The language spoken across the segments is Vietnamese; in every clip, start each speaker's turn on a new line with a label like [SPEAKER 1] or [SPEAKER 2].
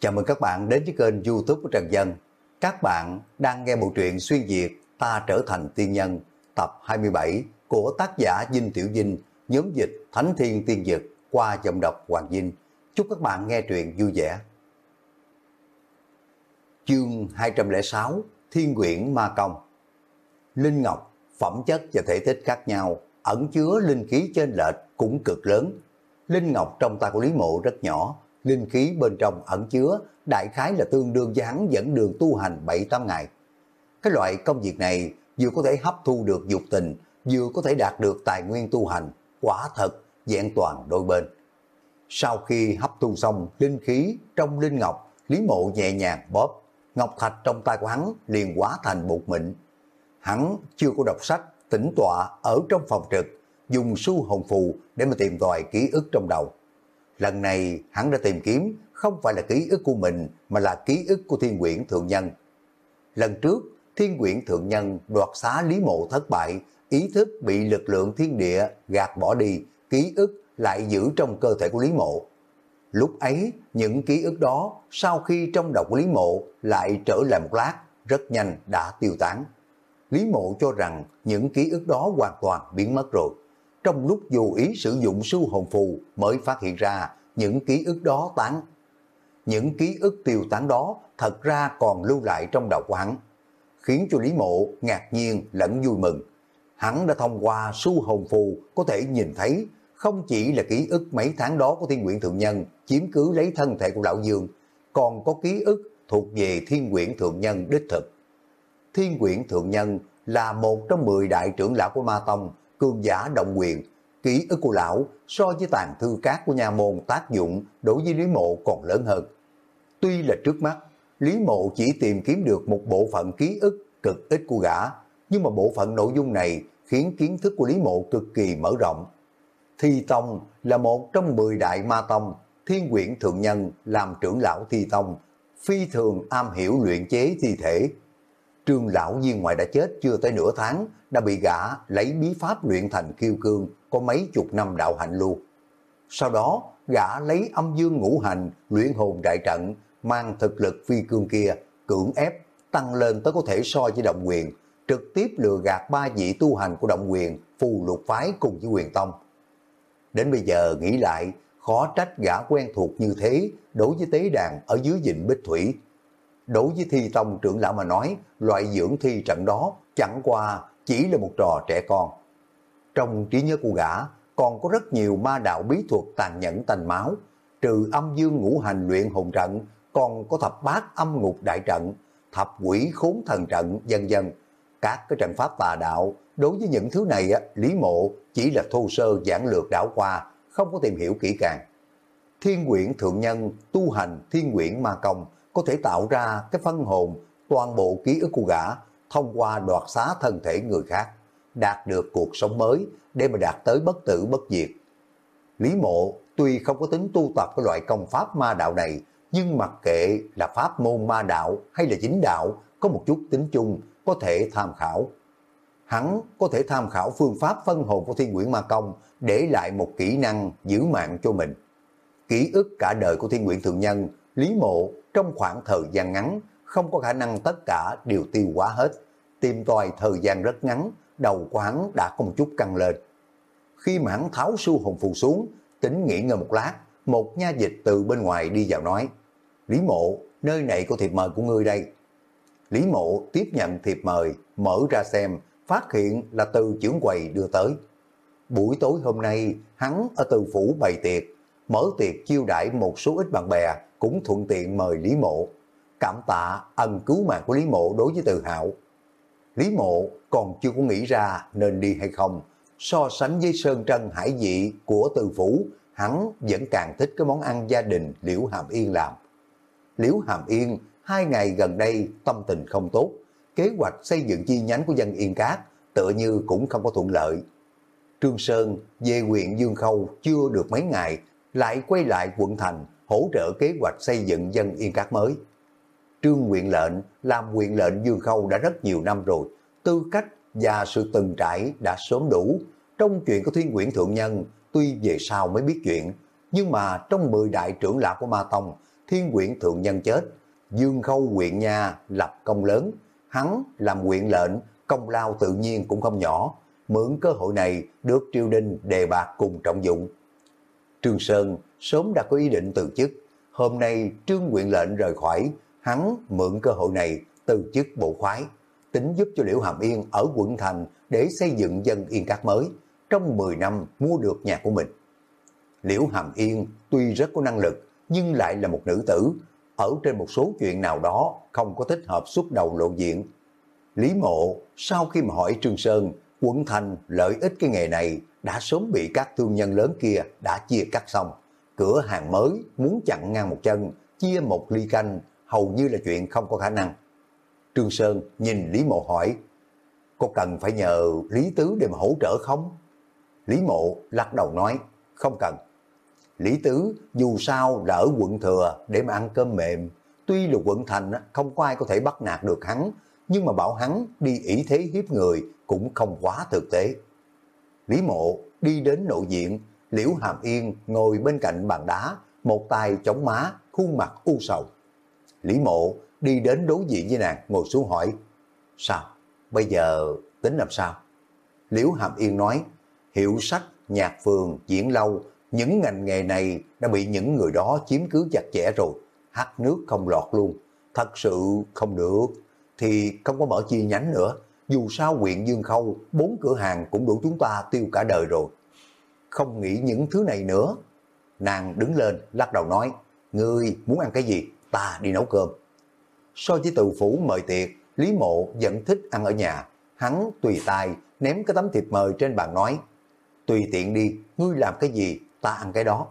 [SPEAKER 1] Chào mừng các bạn đến với kênh youtube của Trần Dân. Các bạn đang nghe bộ truyện xuyên Việt Ta Trở Thành Tiên Nhân tập 27 của tác giả Dinh Tiểu Dinh, nhóm dịch Thánh Thiên Tiên Dực qua giọng đọc Hoàng Dinh. Chúc các bạn nghe truyện vui vẻ. Chương 206 Thiên Quyển Ma Công Linh Ngọc, phẩm chất và thể tích khác nhau, ẩn chứa linh khí trên lệch cũng cực lớn. Linh Ngọc trong tay của Lý Mộ rất nhỏ, linh khí bên trong ẩn chứa đại khái là tương đương với hắn dẫn đường tu hành 7-8 ngày. Cái loại công việc này vừa có thể hấp thu được dục tình, vừa có thể đạt được tài nguyên tu hành, quả thật, dạng toàn đôi bên. Sau khi hấp thu xong linh khí trong linh ngọc, Lý Mộ nhẹ nhàng bóp, ngọc thạch trong tay của hắn liền hóa thành bột mịn. Hắn chưa có đọc sách, tĩnh tọa ở trong phòng trực, dùng su hồng phù để mà tìm tòi ký ức trong đầu. Lần này hắn đã tìm kiếm không phải là ký ức của mình mà là ký ức của thiên quyển thượng nhân. Lần trước, thiên quyển thượng nhân đoạt xá lý mộ thất bại, ý thức bị lực lượng thiên địa gạt bỏ đi, ký ức lại giữ trong cơ thể của lý mộ. Lúc ấy, những ký ức đó sau khi trong đầu của Lý Mộ lại trở lại một lát, rất nhanh đã tiêu tán. Lý Mộ cho rằng những ký ức đó hoàn toàn biến mất rồi trong lúc vô ý sử dụng sư hồn phù mới phát hiện ra những ký ức đó tán. Những ký ức tiêu tán đó thật ra còn lưu lại trong đầu của hắn, khiến cho Lý Mộ ngạc nhiên lẫn vui mừng. Hắn đã thông qua su hồn phù có thể nhìn thấy không chỉ là ký ức mấy tháng đó của thiên quyển thượng nhân chiếm cứ lấy thân thể của lão Dương, còn có ký ức thuộc về thiên quyển thượng nhân đích thực. Thiên quyển thượng nhân là một trong 10 đại trưởng lão của Ma Tông cường giả động quyền, ký ức của lão so với tàn thư cát của nhà môn tác dụng đối với Lý Mộ còn lớn hơn. Tuy là trước mắt, Lý Mộ chỉ tìm kiếm được một bộ phận ký ức cực ít của gã, nhưng mà bộ phận nội dung này khiến kiến thức của Lý Mộ cực kỳ mở rộng. Thi Tông là một trong 10 đại ma tông, thiên quyển thượng nhân làm trưởng lão Thi Tông, phi thường am hiểu luyện chế thi thể, trương lão viên ngoại đã chết chưa tới nửa tháng, đã bị gã lấy bí pháp luyện thành kiêu cương, có mấy chục năm đạo hạnh luôn. Sau đó, gã lấy âm dương ngũ hành, luyện hồn đại trận, mang thực lực phi cương kia, cưỡng ép, tăng lên tới có thể so với động quyền, trực tiếp lừa gạt ba vị tu hành của động quyền, phù lục phái cùng với quyền tông. Đến bây giờ nghĩ lại, khó trách gã quen thuộc như thế đối với tế đàn ở dưới dịnh Bích Thủy đối với thi tông trưởng lão mà nói, loại dưỡng thi trận đó chẳng qua chỉ là một trò trẻ con. Trong trí nhớ của gã, còn có rất nhiều ma đạo bí thuật tàn nhẫn tành máu, trừ âm dương ngũ hành luyện hồn trận, còn có thập bát âm ngục đại trận, thập quỷ khốn thần trận, dân dân. Các cái trận pháp tà đạo, đối với những thứ này, Lý Mộ chỉ là thô sơ giảng lược đảo qua, không có tìm hiểu kỹ càng. Thiên quyển thượng nhân, tu hành thiên quyển ma công, có thể tạo ra cái phân hồn toàn bộ ký ức của gã thông qua đoạt xá thân thể người khác, đạt được cuộc sống mới để mà đạt tới bất tử bất diệt. Lý mộ tuy không có tính tu tập cái loại công pháp ma đạo này, nhưng mặc kệ là pháp môn ma đạo hay là chính đạo có một chút tính chung có thể tham khảo. Hắn có thể tham khảo phương pháp phân hồn của thiên nguyễn ma công để lại một kỹ năng giữ mạng cho mình. Ký ức cả đời của thiên nguyễn thượng nhân, Lý mộ trong khoảng thời gian ngắn, không có khả năng tất cả đều tiêu hóa hết. Tìm tòi thời gian rất ngắn, đầu của hắn đã có một chút căng lên. Khi mà hắn tháo su hồn phù xuống, tính nghỉ ngơi một lát, một nha dịch từ bên ngoài đi vào nói, Lý mộ, nơi này có thiệp mời của ngươi đây. Lý mộ tiếp nhận thiệp mời, mở ra xem, phát hiện là từ trưởng quầy đưa tới. Buổi tối hôm nay, hắn ở từ phủ bày tiệc, mở tiệc chiêu đãi một số ít bạn bè, cũng thuận tiện mời Lý Mộ. Cảm tạ ân cứu mạng của Lý Mộ đối với Từ Hạo. Lý Mộ còn chưa có nghĩ ra nên đi hay không. So sánh với Sơn Trân hải dị của Từ Phủ, hắn vẫn càng thích cái món ăn gia đình Liễu Hàm Yên làm. Liễu Hàm Yên hai ngày gần đây tâm tình không tốt, kế hoạch xây dựng chi nhánh của dân Yên Cát tựa như cũng không có thuận lợi. Trương Sơn về huyện Dương Khâu chưa được mấy ngày, lại quay lại quận thành hỗ trợ kế hoạch xây dựng dân Yên Cát mới. Trương Nguyện lệnh làm quyền lệnh Dương Khâu đã rất nhiều năm rồi, tư cách và sự từng trải đã sớm đủ. Trong chuyện của Thiên Quyển Thượng Nhân, tuy về sau mới biết chuyện, nhưng mà trong 10 đại trưởng lão của Ma Tông, thiên quyển thượng nhân chết, Dương Khâu huyện nhà lập công lớn, hắn làm huyện lệnh, công lao tự nhiên cũng không nhỏ, mượn cơ hội này được triều đình đề bạc cùng trọng dụng. Trương Sơn sớm đã có ý định từ chức, hôm nay trương huyện lệnh rời khỏi, hắn mượn cơ hội này từ chức bộ khoái, tính giúp cho Liễu Hàm Yên ở quận thành để xây dựng dân yên cát mới, trong 10 năm mua được nhà của mình. Liễu Hàm Yên tuy rất có năng lực, nhưng lại là một nữ tử, ở trên một số chuyện nào đó không có thích hợp xuất đầu lộ diện. Lý Mộ sau khi mà hỏi Trương Sơn, quận thành lợi ích cái nghề này đã sớm bị các thương nhân lớn kia đã chia cắt xong. Cửa hàng mới muốn chặn ngang một chân, chia một ly canh, hầu như là chuyện không có khả năng. Trương Sơn nhìn Lý Mộ hỏi, có cần phải nhờ Lý Tứ để mà hỗ trợ không? Lý Mộ lắc đầu nói, không cần. Lý Tứ dù sao là ở quận thừa để mà ăn cơm mềm, tuy là quận thành không có ai có thể bắt nạt được hắn, nhưng mà bảo hắn đi ý thế hiếp người cũng không quá thực tế. Lý Mộ đi đến nội diện, Liễu Hàm Yên ngồi bên cạnh bàn đá, một tay chống má, khuôn mặt u sầu. Lý Mộ đi đến đối diện với nàng, ngồi xuống hỏi, sao, bây giờ tính làm sao? Liễu Hàm Yên nói, hiệu sách, nhạc phường, diễn lâu, những ngành nghề này đã bị những người đó chiếm cứ chặt chẽ rồi, hát nước không lọt luôn, thật sự không được, thì không có mở chi nhánh nữa, dù sao huyện Dương Khâu, bốn cửa hàng cũng đủ chúng ta tiêu cả đời rồi. Không nghĩ những thứ này nữa. Nàng đứng lên, lắc đầu nói, ngươi muốn ăn cái gì, ta đi nấu cơm. So với từ phủ mời tiệc, Lý Mộ vẫn thích ăn ở nhà. Hắn tùy tay ném cái tấm thiệp mời trên bàn nói, tùy tiện đi, ngươi làm cái gì, ta ăn cái đó.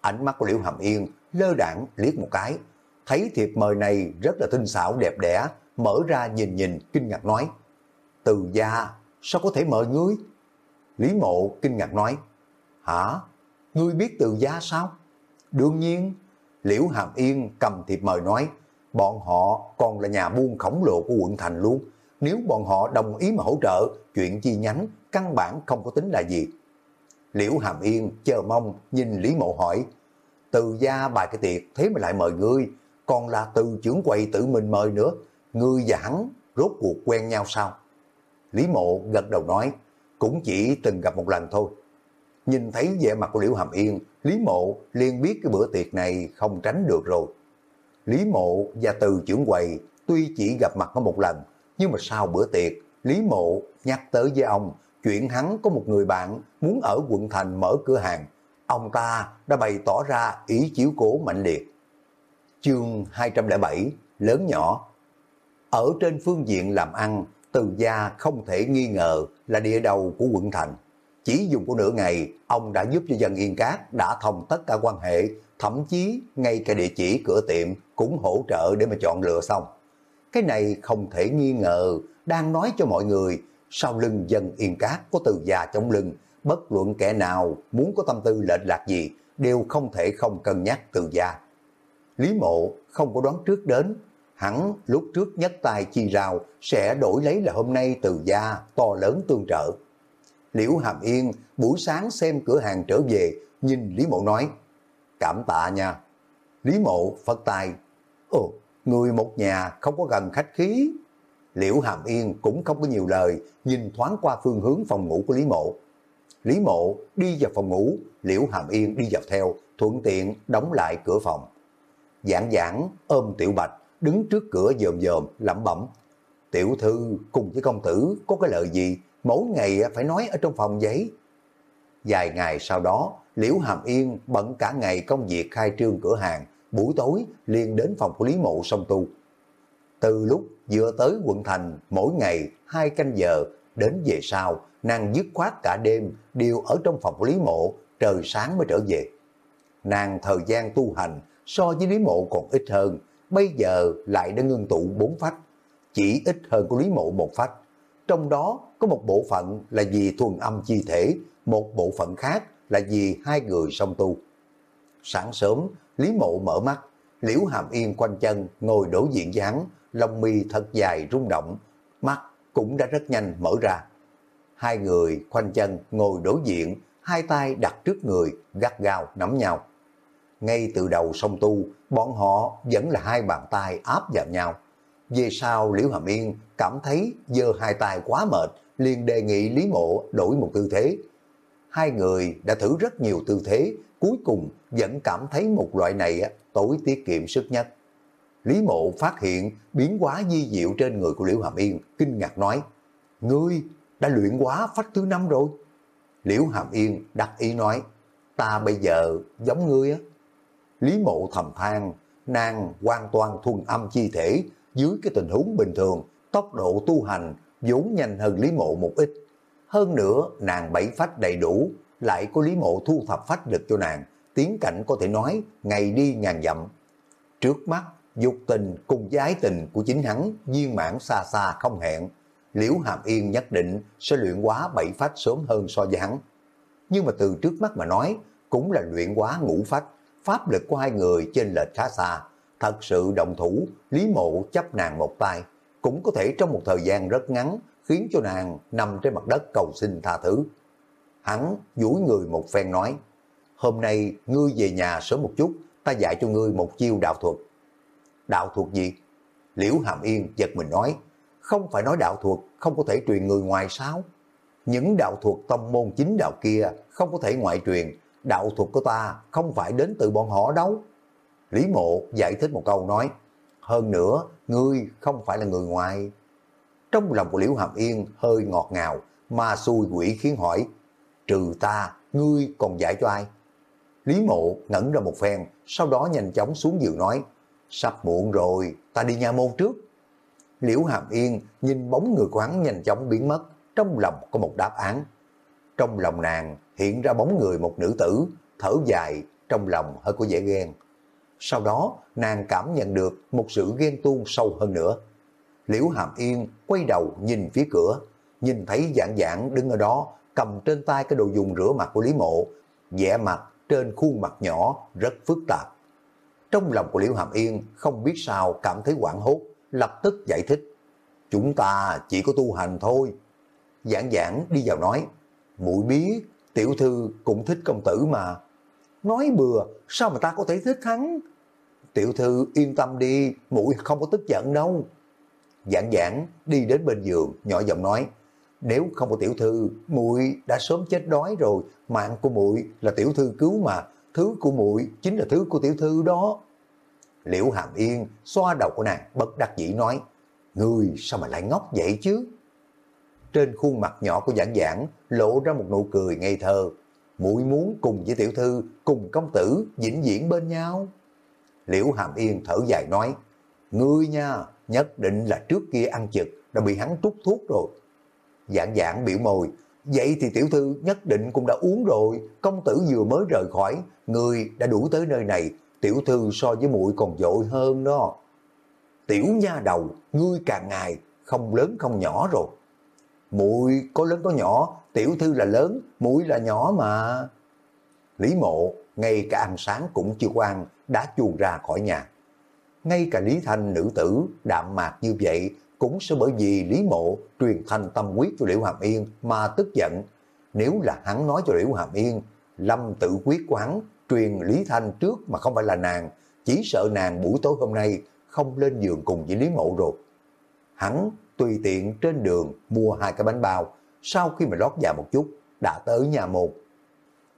[SPEAKER 1] Ánh mắt của Liễu Hàm Yên lơ đảng liếc một cái, thấy thiệp mời này rất là tinh xảo đẹp đẽ, mở ra nhìn nhìn, kinh ngạc nói, từ gia, sao có thể mời ngươi? Lý mộ kinh ngạc nói, hả? Ngươi biết từ gia sao? Đương nhiên, Liễu Hàm Yên cầm thiệp mời nói, bọn họ còn là nhà buôn khổng lồ của quận thành luôn. Nếu bọn họ đồng ý mà hỗ trợ, chuyện chi nhánh căn bản không có tính là gì. Liễu Hàm Yên chờ mong nhìn Lý Mộ hỏi, từ gia bài cái tiệc thế mà lại mời ngươi, còn là từ trưởng quầy tự mình mời nữa, ngươi và hắn rốt cuộc quen nhau sao? Lý Mộ gật đầu nói, cũng chỉ từng gặp một lần thôi. Nhìn thấy vẻ mặt của Liễu Hàm Yên, Lý Mộ liền biết cái bữa tiệc này không tránh được rồi. Lý Mộ và từ trưởng quầy tuy chỉ gặp mặt có một lần, nhưng mà sau bữa tiệc, Lý Mộ nhắc tới với ông chuyện hắn có một người bạn muốn ở quận thành mở cửa hàng. Ông ta đã bày tỏ ra ý chiếu cố mạnh liệt. Chương 207 Lớn nhỏ Ở trên phương diện làm ăn, từ gia không thể nghi ngờ là địa đầu của quận thành. Chỉ dùng của nửa ngày, ông đã giúp cho dân Yên Cát đã thông tất cả quan hệ, thậm chí ngay cả địa chỉ cửa tiệm cũng hỗ trợ để mà chọn lựa xong. Cái này không thể nghi ngờ, đang nói cho mọi người, sau lưng dân Yên Cát có từ gia trong lưng, bất luận kẻ nào muốn có tâm tư lệch lạc gì, đều không thể không cân nhắc từ gia. Lý mộ không có đoán trước đến, hắn lúc trước nhất tay chi rào sẽ đổi lấy là hôm nay từ gia to lớn tương trợ. Liễu Hàm Yên buổi sáng xem cửa hàng trở về, nhìn Lý Mộ nói, cảm tạ nha. Lý Mộ phật tài, ồ, người một nhà không có gần khách khí. Liễu Hàm Yên cũng không có nhiều lời, nhìn thoáng qua phương hướng phòng ngủ của Lý Mộ. Lý Mộ đi vào phòng ngủ, Liễu Hàm Yên đi vào theo, thuận tiện đóng lại cửa phòng. Giảng giảng ôm Tiểu Bạch, đứng trước cửa dòm dòm, lẩm bẩm. Tiểu thư cùng với công tử có cái lời gì, mỗi ngày phải nói ở trong phòng giấy. Vài ngày sau đó, Liễu Hàm Yên bận cả ngày công việc khai trương cửa hàng, buổi tối liền đến phòng của Lý Mộ song tu. Từ lúc vừa tới quận thành, mỗi ngày hai canh giờ, đến về sau, nàng dứt khoát cả đêm đều ở trong phòng của Lý Mộ, trời sáng mới trở về. Nàng thời gian tu hành so với Lý Mộ còn ít hơn, bây giờ lại đã ngưng tụ bốn phách, chỉ ít hơn của Lý Mộ một phách. Trong đó có một bộ phận là vì thuần âm chi thể, một bộ phận khác là vì hai người song tu. Sáng sớm, Lý Mộ mở mắt, Liễu Hàm Yên quanh chân ngồi đối diện với hắn, lông mi thật dài rung động, mắt cũng đã rất nhanh mở ra. Hai người khoanh chân ngồi đối diện, hai tay đặt trước người, gắt gao nắm nhau ngay từ đầu song tu, bọn họ vẫn là hai bàn tay áp vào nhau. Về sau Liễu Hàm Yên cảm thấy giơ hai tay quá mệt, liền đề nghị Lý Mộ đổi một tư thế. Hai người đã thử rất nhiều tư thế, cuối cùng vẫn cảm thấy một loại này tối tiết kiệm sức nhất. Lý Mộ phát hiện biến hóa di diệu trên người của Liễu Hàm Yên, kinh ngạc nói, Ngươi đã luyện quá phách thứ năm rồi. Liễu Hàm Yên đặt ý nói, ta bây giờ giống ngươi á. Lý Mộ thầm than, nàng hoàn toàn thuần âm chi thể, dưới cái tình huống bình thường, tốc độ tu hành vốn nhanh hơn Lý Mộ một ít. Hơn nữa, nàng bảy phách đầy đủ, lại có Lý Mộ thu thập phách lực cho nàng, tiến cảnh có thể nói ngày đi ngàn dặm. Trước mắt, dục tình cùng giái tình của chính hắn viên mãn xa xa không hẹn. Liễu Hàm Yên nhất định sẽ luyện quá bảy phách sớm hơn so với hắn. Nhưng mà từ trước mắt mà nói, cũng là luyện quá ngũ phách, pháp lực của hai người trên lệch khá xa. Thật sự động thủ, Lý Mộ chấp nàng một tay, cũng có thể trong một thời gian rất ngắn khiến cho nàng nằm trên mặt đất cầu xin tha thứ. Hắn duỗi người một phen nói, hôm nay ngươi về nhà sớm một chút, ta dạy cho ngươi một chiêu đạo thuật. Đạo thuật gì? Liễu Hàm Yên giật mình nói, không phải nói đạo thuật không có thể truyền người ngoài sao? Những đạo thuật tông môn chính đạo kia không có thể ngoại truyền, đạo thuật của ta không phải đến từ bọn họ đâu. Lý Mộ giải thích một câu nói, hơn nữa, ngươi không phải là người ngoài. Trong lòng của Liễu Hàm Yên hơi ngọt ngào, mà xui quỷ khiến hỏi, trừ ta, ngươi còn giải cho ai? Lý Mộ ngẩn ra một phen, sau đó nhanh chóng xuống giường nói, sắp muộn rồi, ta đi nhà môn trước. Liễu Hàm Yên nhìn bóng người của hắn nhanh chóng biến mất, trong lòng có một đáp án. Trong lòng nàng hiện ra bóng người một nữ tử, thở dài, trong lòng hơi có vẻ ghen. Sau đó nàng cảm nhận được một sự ghen tuông sâu hơn nữa. Liễu Hàm Yên quay đầu nhìn phía cửa, nhìn thấy dạng dạng đứng ở đó, cầm trên tay cái đồ dùng rửa mặt của Lý Mộ, vẻ mặt trên khuôn mặt nhỏ rất phức tạp. Trong lòng của Liễu Hàm Yên không biết sao cảm thấy quảng hốt, lập tức giải thích. Chúng ta chỉ có tu hành thôi. Giảng giảng đi vào nói, mũi biết, tiểu thư cũng thích công tử mà. Nói bừa, sao mà ta có thể thích hắn? Tiểu thư yên tâm đi, mũi không có tức giận đâu. Giảng giảng đi đến bên giường, nhỏ giọng nói, nếu không có tiểu thư, muội đã sớm chết đói rồi, mạng của muội là tiểu thư cứu mà, thứ của muội chính là thứ của tiểu thư đó. Liễu Hàm Yên xoa đầu của nàng bất đắc dĩ nói, Ngươi sao mà lại ngốc vậy chứ? Trên khuôn mặt nhỏ của giảng giảng lộ ra một nụ cười ngây thơ. muội muốn cùng với tiểu thư, cùng công tử, vĩnh viễn bên nhau. Liễu Hàm Yên thở dài nói, Ngươi nha, nhất định là trước kia ăn chực, đã bị hắn trút thuốc rồi. Giảng giảng biểu mồi vậy thì tiểu thư nhất định cũng đã uống rồi, công tử vừa mới rời khỏi, người đã đủ tới nơi này, tiểu thư so với muội còn dội hơn đó. Tiểu nha đầu, ngươi càng ngày không lớn không nhỏ rồi. Muội có lớn có nhỏ, tiểu thư là lớn, muội là nhỏ mà. Lý mộ, ngay cả ăn sáng cũng chưa quan, đã chuồn ra khỏi nhà. Ngay cả Lý Thanh nữ tử, đạm mạc như vậy, cũng sẽ bởi vì Lý Mộ truyền thanh tâm quyết cho Liễu Hàm Yên mà tức giận. Nếu là hắn nói cho Liễu Hàm Yên, lâm tự quyết của hắn truyền Lý Thanh trước mà không phải là nàng, chỉ sợ nàng buổi tối hôm nay không lên giường cùng với Lý Mộ rồi. Hắn tùy tiện trên đường mua hai cái bánh bao, sau khi mà lót dạ một chút, đã tới nhà một.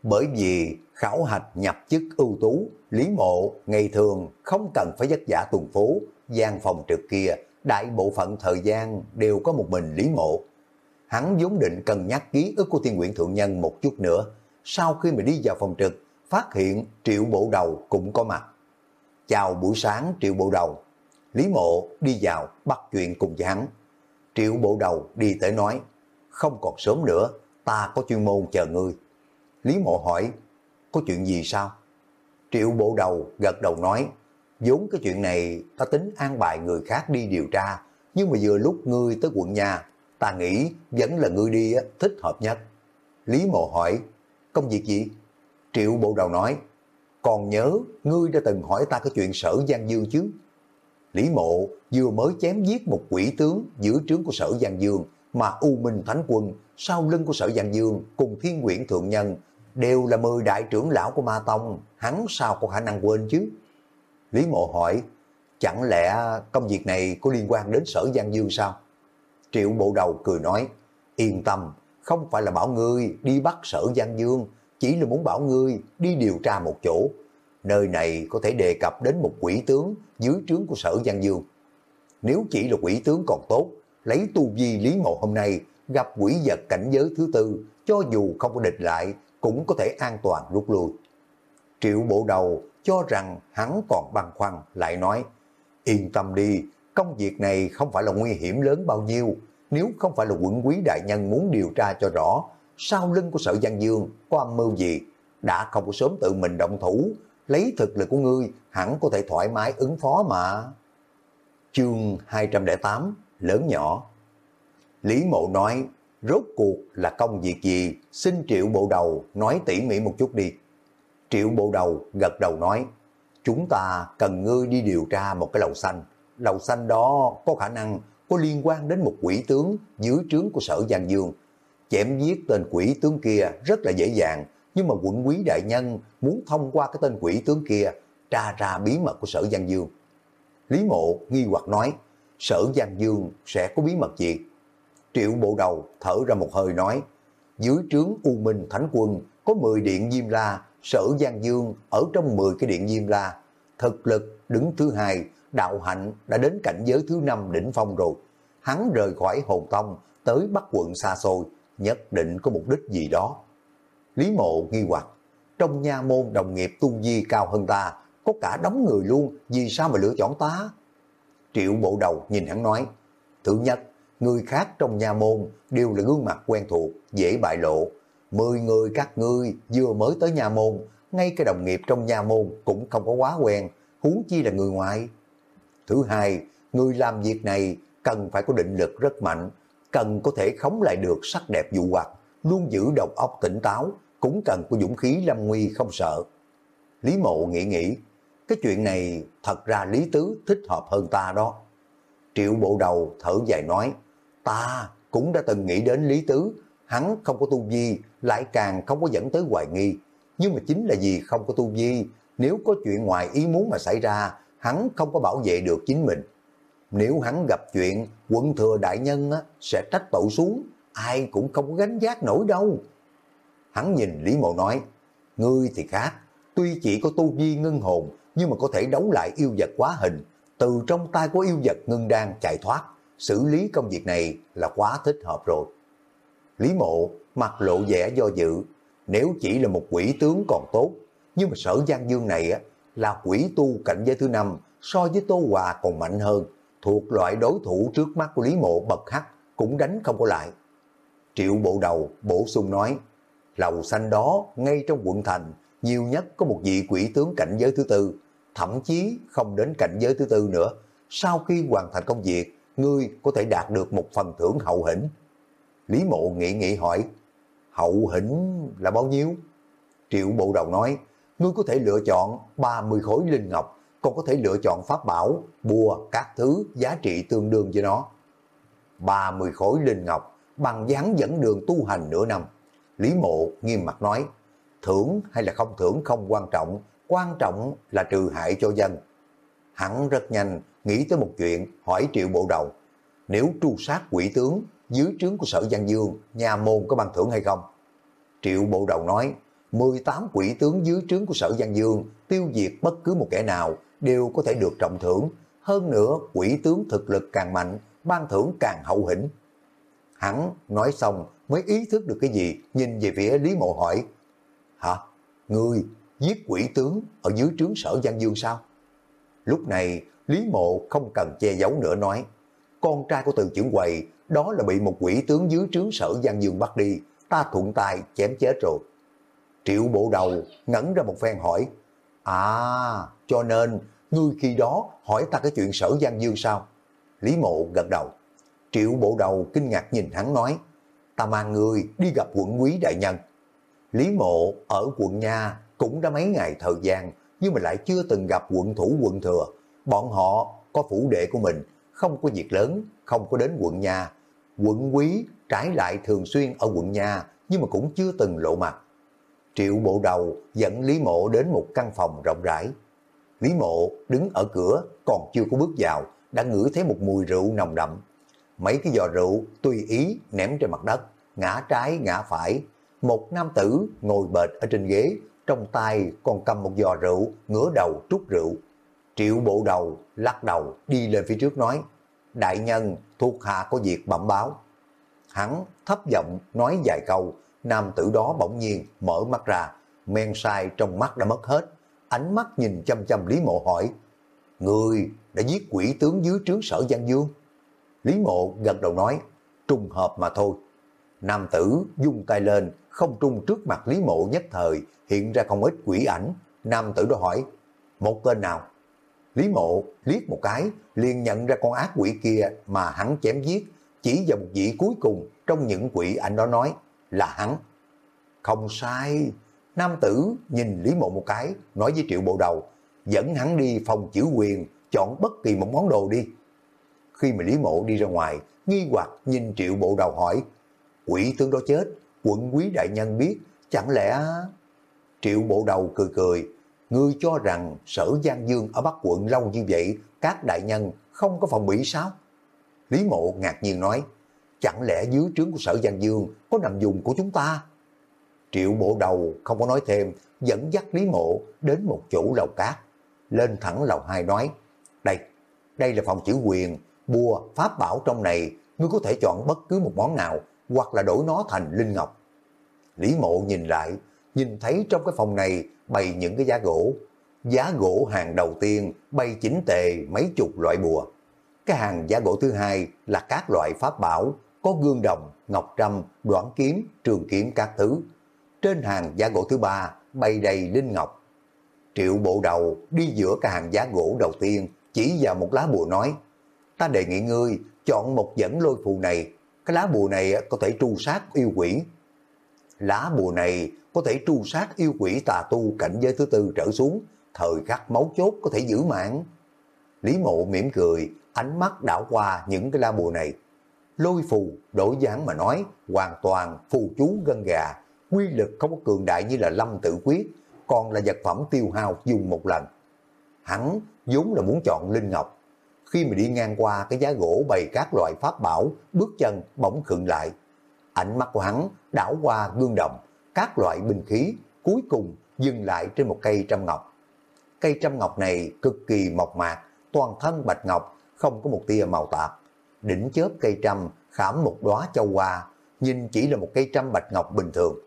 [SPEAKER 1] Bởi vì khảo hạch nhập chức ưu tú, Lý Mộ ngày thường không cần phải vất giả tuần phố, gian phòng trực kia, đại bộ phận thời gian đều có một mình Lý Mộ. Hắn vốn định cân nhắc ký ức của Thiên nguyễn Thượng Nhân một chút nữa, sau khi mà đi vào phòng trực, phát hiện triệu bộ đầu cũng có mặt. Chào buổi sáng triệu bộ đầu, Lý Mộ đi vào bắt chuyện cùng với hắn. Triệu bộ đầu đi tới nói, không còn sớm nữa, ta có chuyên môn chờ ngươi. Lý Mộ hỏi, có chuyện gì sao? Triệu bộ đầu gật đầu nói, vốn cái chuyện này ta tính an bài người khác đi điều tra, nhưng mà vừa lúc ngươi tới quận nhà, ta nghĩ vẫn là ngươi đi thích hợp nhất. Lý Mộ hỏi, công việc gì? Triệu bộ đầu nói, còn nhớ ngươi đã từng hỏi ta cái chuyện sở Giang Dương chứ? Lý Mộ vừa mới chém giết một quỷ tướng giữ trướng của sở Giang Dương mà U Minh Thánh Quân sau lưng của sở Giang Dương cùng Thiên Nguyễn Thượng Nhân đều là mười đại trưởng lão của Ma Tông, hắn sao có khả năng quên chứ? Lý Mộ hỏi, chẳng lẽ công việc này có liên quan đến sở Giang Dương sao? Triệu bộ đầu cười nói, yên tâm, không phải là bảo ngươi đi bắt sở Giang Dương, chỉ là muốn bảo ngươi đi điều tra một chỗ. Nơi này có thể đề cập đến một quỷ tướng dưới trướng của sở Giang Dương. Nếu chỉ là quỷ tướng còn tốt, lấy tu vi Lý Mộ hôm nay gặp quỷ vật cảnh giới thứ tư, cho dù không có địch lại, cũng có thể an toàn rút lui. Triệu bộ đầu cho rằng hắn còn băn khoăn, lại nói, yên tâm đi, công việc này không phải là nguy hiểm lớn bao nhiêu, nếu không phải là quận quý đại nhân muốn điều tra cho rõ, sau lưng của sở Giang Dương có âm mưu gì, đã không có sớm tự mình động thủ, lấy thực lực của ngươi hẳn có thể thoải mái ứng phó mà. Chương 208 Lớn nhỏ Lý Mộ nói, rốt cuộc là công việc gì, xin triệu bộ đầu nói tỉ mỉ một chút đi. Triệu bộ đầu gật đầu nói, chúng ta cần ngươi đi điều tra một cái lầu xanh. Lầu xanh đó có khả năng có liên quan đến một quỷ tướng dưới trướng của sở Giang Dương. Chém giết tên quỷ tướng kia rất là dễ dàng, nhưng mà quận quý đại nhân muốn thông qua cái tên quỷ tướng kia tra ra bí mật của sở Giang Dương. Lý mộ nghi hoặc nói, sở Giang Dương sẽ có bí mật gì? Triệu bộ đầu thở ra một hơi nói, dưới trướng U Minh Thánh Quân có 10 điện Diêm La, sở Giang Dương ở trong 10 cái điện Diêm La. Thực lực đứng thứ hai, đạo hạnh đã đến cảnh giới thứ năm đỉnh phong rồi. Hắn rời khỏi hồn tông tới Bắc quận xa xôi, nhất định có mục đích gì đó. Lý mộ nghi hoặc, trong nha môn đồng nghiệp tu vi cao hơn ta, có cả đống người luôn, vì sao mà lựa chọn ta? Triệu bộ đầu nhìn hắn nói, thứ nhất, người khác trong nha môn đều là gương mặt quen thuộc, dễ bại lộ. Mười người các ngươi vừa mới tới nha môn, ngay cái đồng nghiệp trong nha môn cũng không có quá quen, huống chi là người ngoài. Thứ hai, người làm việc này cần phải có định lực rất mạnh, cần có thể khống lại được sắc đẹp dụ hoặc, luôn giữ đầu óc tỉnh táo, cũng cần có dũng khí lâm nguy không sợ. Lý mộ nghĩ nghĩ, cái chuyện này thật ra Lý Tứ thích hợp hơn ta đó. Triệu bộ đầu thở dài nói, ta cũng đã từng nghĩ đến Lý Tứ, hắn không có tu vi, lại càng không có dẫn tới hoài nghi. Nhưng mà chính là vì không có tu vi, nếu có chuyện ngoài ý muốn mà xảy ra, hắn không có bảo vệ được chính mình. Nếu hắn gặp chuyện, quận thừa đại nhân á, sẽ trách tội xuống, ai cũng không có gánh giác nổi đâu. Hắn nhìn Lý Mộ nói, ngươi thì khác, tuy chỉ có tu vi ngưng hồn, nhưng mà có thể đấu lại yêu vật quá hình, từ trong tay của yêu vật ngưng đang chạy thoát, xử lý công việc này là quá thích hợp rồi. Lý Mộ mặt lộ vẻ do dự, nếu chỉ là một quỷ tướng còn tốt, nhưng mà sở Giang Dương này á, là quỷ tu cảnh giới thứ năm, so với Tô Hòa còn mạnh hơn, thuộc loại đối thủ trước mắt của Lý Mộ bậc hắc, cũng đánh không có lại. Triệu bộ đầu bổ sung nói, lầu xanh đó ngay trong quận thành, nhiều nhất có một vị quỷ tướng cảnh giới thứ tư, thậm chí không đến cảnh giới thứ tư nữa. Sau khi hoàn thành công việc, ngươi có thể đạt được một phần thưởng hậu hĩnh. Lý mộ nghĩ nghĩ hỏi, hậu hĩnh là bao nhiêu? Triệu bộ đầu nói, ngươi có thể lựa chọn 30 khối linh ngọc, còn có thể lựa chọn pháp bảo, bùa, các thứ giá trị tương đương với nó. 30 khối linh ngọc bằng dáng dẫn đường tu hành nửa năm. Lý mộ nghiêm mặt nói, thưởng hay là không thưởng không quan trọng, quan trọng là trừ hại cho dân. Hắn rất nhanh nghĩ tới một chuyện, hỏi triệu bộ đầu, nếu tru sát quỷ tướng dưới trướng của sở Giang Dương, nhà môn có ban thưởng hay không? Triệu bộ đầu nói, 18 quỷ tướng dưới trướng của sở Giang Dương tiêu diệt bất cứ một kẻ nào đều có thể được trọng thưởng. Hơn nữa, quỷ tướng thực lực càng mạnh, ban thưởng càng hậu hĩnh. Hắn nói xong mới ý thức được cái gì, nhìn về phía Lý Mộ hỏi, Hả? Ngươi giết quỷ tướng ở dưới trướng sở Giang Dương sao? Lúc này, Lý Mộ không cần che giấu nữa nói, con trai của từ trưởng quầy đó là bị một quỷ tướng dưới trướng sở Giang Dương bắt đi, ta thuận tay chém chết rồi. Triệu bộ đầu ngẩn ra một phen hỏi, À, cho nên ngươi khi đó hỏi ta cái chuyện sở Giang Dương sao? Lý mộ gật đầu. Triệu bộ đầu kinh ngạc nhìn hắn nói, ta mang người đi gặp quận quý đại nhân. Lý mộ ở quận Nha cũng đã mấy ngày thời gian, nhưng mà lại chưa từng gặp quận thủ quận thừa. Bọn họ có phủ đệ của mình, không có việc lớn, không có đến quận Nha. Quận quý trái lại thường xuyên ở quận Nha, nhưng mà cũng chưa từng lộ mặt. Triệu bộ đầu dẫn Lý Mộ đến một căn phòng rộng rãi. Lý Mộ đứng ở cửa còn chưa có bước vào, đã ngửi thấy một mùi rượu nồng đậm. Mấy cái giò rượu tùy ý ném trên mặt đất, ngã trái ngã phải. Một nam tử ngồi bệt ở trên ghế, trong tay còn cầm một giò rượu, ngửa đầu trút rượu. Triệu bộ đầu lắc đầu đi lên phía trước nói, đại nhân thuộc hạ có việc bẩm báo. Hắn thấp giọng nói vài câu, nam tử đó bỗng nhiên mở mắt ra, men sai trong mắt đã mất hết, ánh mắt nhìn chăm chăm Lý Mộ hỏi, Người đã giết quỷ tướng dưới trướng sở Giang Dương. Lý Mộ gật đầu nói, trùng hợp mà thôi. Nam tử dung tay lên, không trung trước mặt Lý Mộ nhất thời, hiện ra không ít quỷ ảnh. Nam tử đó hỏi, một tên nào? Lý Mộ liếc một cái, liền nhận ra con ác quỷ kia mà hắn chém giết, chỉ vào một vị cuối cùng trong những quỷ ảnh đó nói là hắn. Không sai, nam tử nhìn Lý Mộ một cái, nói với triệu bộ đầu, dẫn hắn đi phòng chữ quyền, chọn bất kỳ một món đồ đi. Khi mà Lý Mộ đi ra ngoài, nghi hoặc nhìn triệu bộ đầu hỏi, quỷ tướng đó chết, quận quý đại nhân biết, chẳng lẽ... Triệu bộ đầu cười cười, ngươi cho rằng sở Giang Dương ở Bắc quận lâu như vậy, các đại nhân không có phòng bị sao? Lý Mộ ngạc nhiên nói, chẳng lẽ dưới trướng của sở Giang Dương có nằm dùng của chúng ta? Triệu bộ đầu không có nói thêm, dẫn dắt Lý Mộ đến một chỗ lầu cát. Lên thẳng lầu hai nói, đây, đây là phòng chữ quyền, bùa, pháp bảo trong này, ngươi có thể chọn bất cứ một món nào, hoặc là đổi nó thành linh ngọc. Lý Mộ nhìn lại, nhìn thấy trong cái phòng này bày những cái giá gỗ. Giá gỗ hàng đầu tiên bày chỉnh tề mấy chục loại bùa. Cái hàng giá gỗ thứ hai là các loại pháp bảo, có gương đồng, ngọc trâm, đoạn kiếm, trường kiếm các thứ. Trên hàng giá gỗ thứ ba bày đầy linh ngọc. Triệu bộ đầu đi giữa cái hàng giá gỗ đầu tiên chỉ vào một lá bùa nói ta đề nghị ngươi chọn một dẫn lôi phù này cái lá bùa này có thể tru sát yêu quỷ. Lá bùa này có thể tru sát yêu quỷ tà tu cảnh giới thứ tư trở xuống, thời khắc máu chốt có thể giữ mạng. Lý mộ mỉm cười, ánh mắt đảo qua những cái lá bùa này. Lôi phù, đổi dáng mà nói, hoàn toàn phù chú gân gà, quy lực không có cường đại như là lâm tự quyết, còn là vật phẩm tiêu hao dùng một lần. Hắn vốn là muốn chọn Linh Ngọc, khi mà đi ngang qua cái giá gỗ bày các loại pháp bảo, bước chân bỗng khựng lại. Ánh mắt của hắn đảo qua gương đồng, các loại binh khí, cuối cùng dừng lại trên một cây trăm ngọc. Cây trăm ngọc này cực kỳ mộc mạc, toàn thân bạch ngọc, không có một tia màu tạp. Đỉnh chớp cây trăm khảm một đóa châu hoa, nhìn chỉ là một cây trăm bạch ngọc bình thường.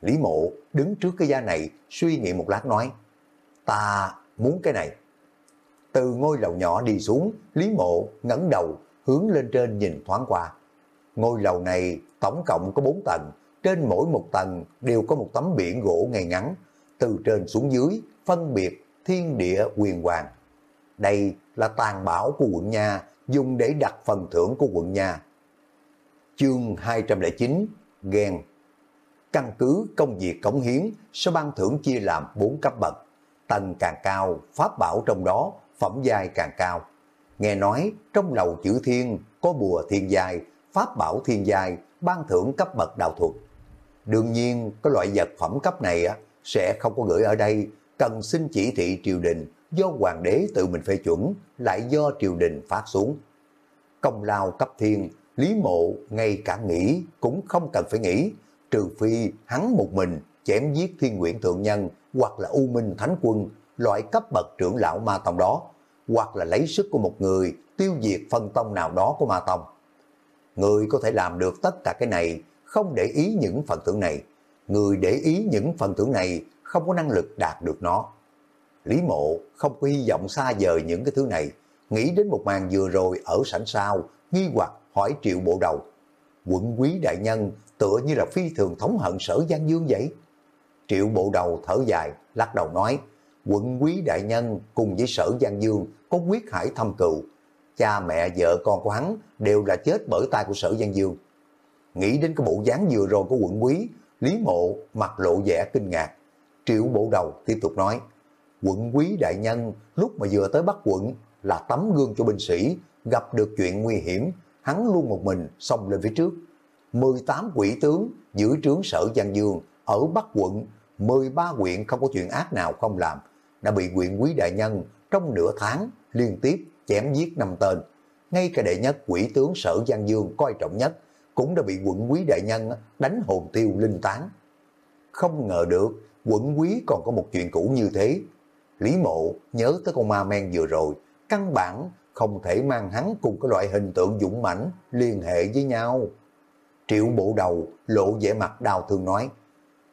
[SPEAKER 1] Lý mộ đứng trước cái giá này, suy nghĩ một lát nói, ta muốn cái này. Từ ngôi lầu nhỏ đi xuống, Lý Mộ ngẩng đầu hướng lên trên nhìn thoáng qua. Ngôi lầu này tổng cộng có 4 tầng, trên mỗi một tầng đều có một tấm biển gỗ ngay ngắn, từ trên xuống dưới phân biệt thiên địa quyền hoàng. Đây là tàn bảo của quận nhà, dùng để đặt phần thưởng của quận nhà. Chương 209 Ghen Căn cứ công việc cống hiến sẽ ban thưởng chia làm 4 cấp bậc. Tầng càng cao, pháp bảo trong đó phẩm giai càng cao. Nghe nói trong lầu chữ thiên có bùa thiên giai, pháp bảo thiên giai, ban thưởng cấp bậc đạo thuật. Đương nhiên, cái loại vật phẩm cấp này á, sẽ không có gửi ở đây, cần xin chỉ thị triều đình do hoàng đế tự mình phê chuẩn, lại do triều đình phát xuống. Công lao cấp thiên, Lý Mộ ngay cả nghĩ cũng không cần phải nghĩ, trừ phi hắn một mình chém giết thiên nguyện thượng nhân hoặc là U Minh Thánh Quân, loại cấp bậc trưởng lão ma tông đó, hoặc là lấy sức của một người tiêu diệt phân tông nào đó của ma tông. Người có thể làm được tất cả cái này, không để ý những phần thưởng này. Người để ý những phần thưởng này không có năng lực đạt được nó. Lý mộ không có hy vọng xa vời những cái thứ này, nghĩ đến một màn vừa rồi ở sảnh sau, nghi hoặc hỏi triệu bộ đầu. Quận quý đại nhân tựa như là phi thường thống hận sở Giang Dương vậy. Triệu bộ đầu thở dài, lắc đầu nói, quận quý đại nhân cùng với sở Giang Dương có quyết hải thâm cựu. Cha mẹ vợ con của hắn đều là chết bởi tay của sở Giang Dương. Nghĩ đến cái bộ dáng vừa rồi của quận quý, Lý Mộ mặt lộ vẻ kinh ngạc. Triệu bộ đầu tiếp tục nói, quận quý đại nhân lúc mà vừa tới Bắc quận là tấm gương cho binh sĩ, gặp được chuyện nguy hiểm, hắn luôn một mình xông lên phía trước. 18 quỷ tướng giữ trướng sở Giang Dương ở Bắc quận 13 huyện không có chuyện ác nào không làm, đã bị huyện quý đại nhân trong nửa tháng liên tiếp chém giết năm tên. Ngay cả đệ nhất quỷ tướng sở Giang Dương coi trọng nhất cũng đã bị quận quý đại nhân đánh hồn tiêu linh tán. Không ngờ được quận quý còn có một chuyện cũ như thế. Lý mộ nhớ tới con ma men vừa rồi, căn bản không thể mang hắn cùng cái loại hình tượng dũng mãnh liên hệ với nhau. Triệu bộ đầu lộ vẻ mặt đau thương nói,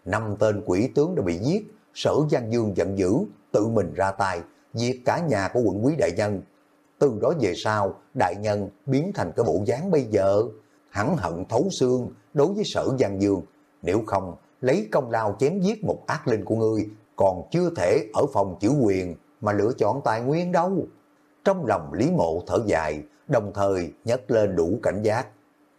[SPEAKER 1] năm tên quỷ tướng đã bị giết, sở Giang Dương giận dữ, tự mình ra tay, giết cả nhà của quận quý đại nhân. Từ đó về sau, đại nhân biến thành cái bộ dáng bây giờ, hắn hận thấu xương đối với sở Giang Dương. Nếu không, lấy công lao chém giết một ác linh của ngươi, còn chưa thể ở phòng chữ quyền mà lựa chọn tài nguyên đâu. Trong lòng Lý Mộ thở dài, đồng thời nhấc lên đủ cảnh giác.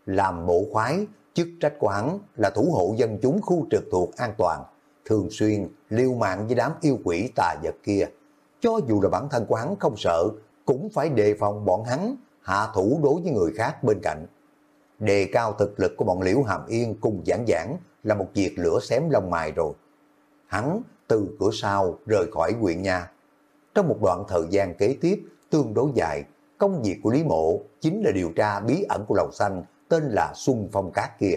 [SPEAKER 1] Làm mộ khoái, chức trách của hắn là thủ hộ dân chúng khu trực thuộc an toàn, thường xuyên liêu mạng với đám yêu quỷ tà vật kia. Cho dù là bản thân của hắn không sợ, cũng phải đề phòng bọn hắn hạ thủ đối với người khác bên cạnh. Đề cao thực lực của bọn Liễu Hàm Yên cùng giảng giảng là một việc lửa xém lông mài rồi. Hắn từ cửa sau rời khỏi huyện nhà. Trong một đoạn thời gian kế tiếp tương đối dài, công việc của Lý Mộ chính là điều tra bí ẩn của lầu xanh tên là Xuân Phong Cát kia.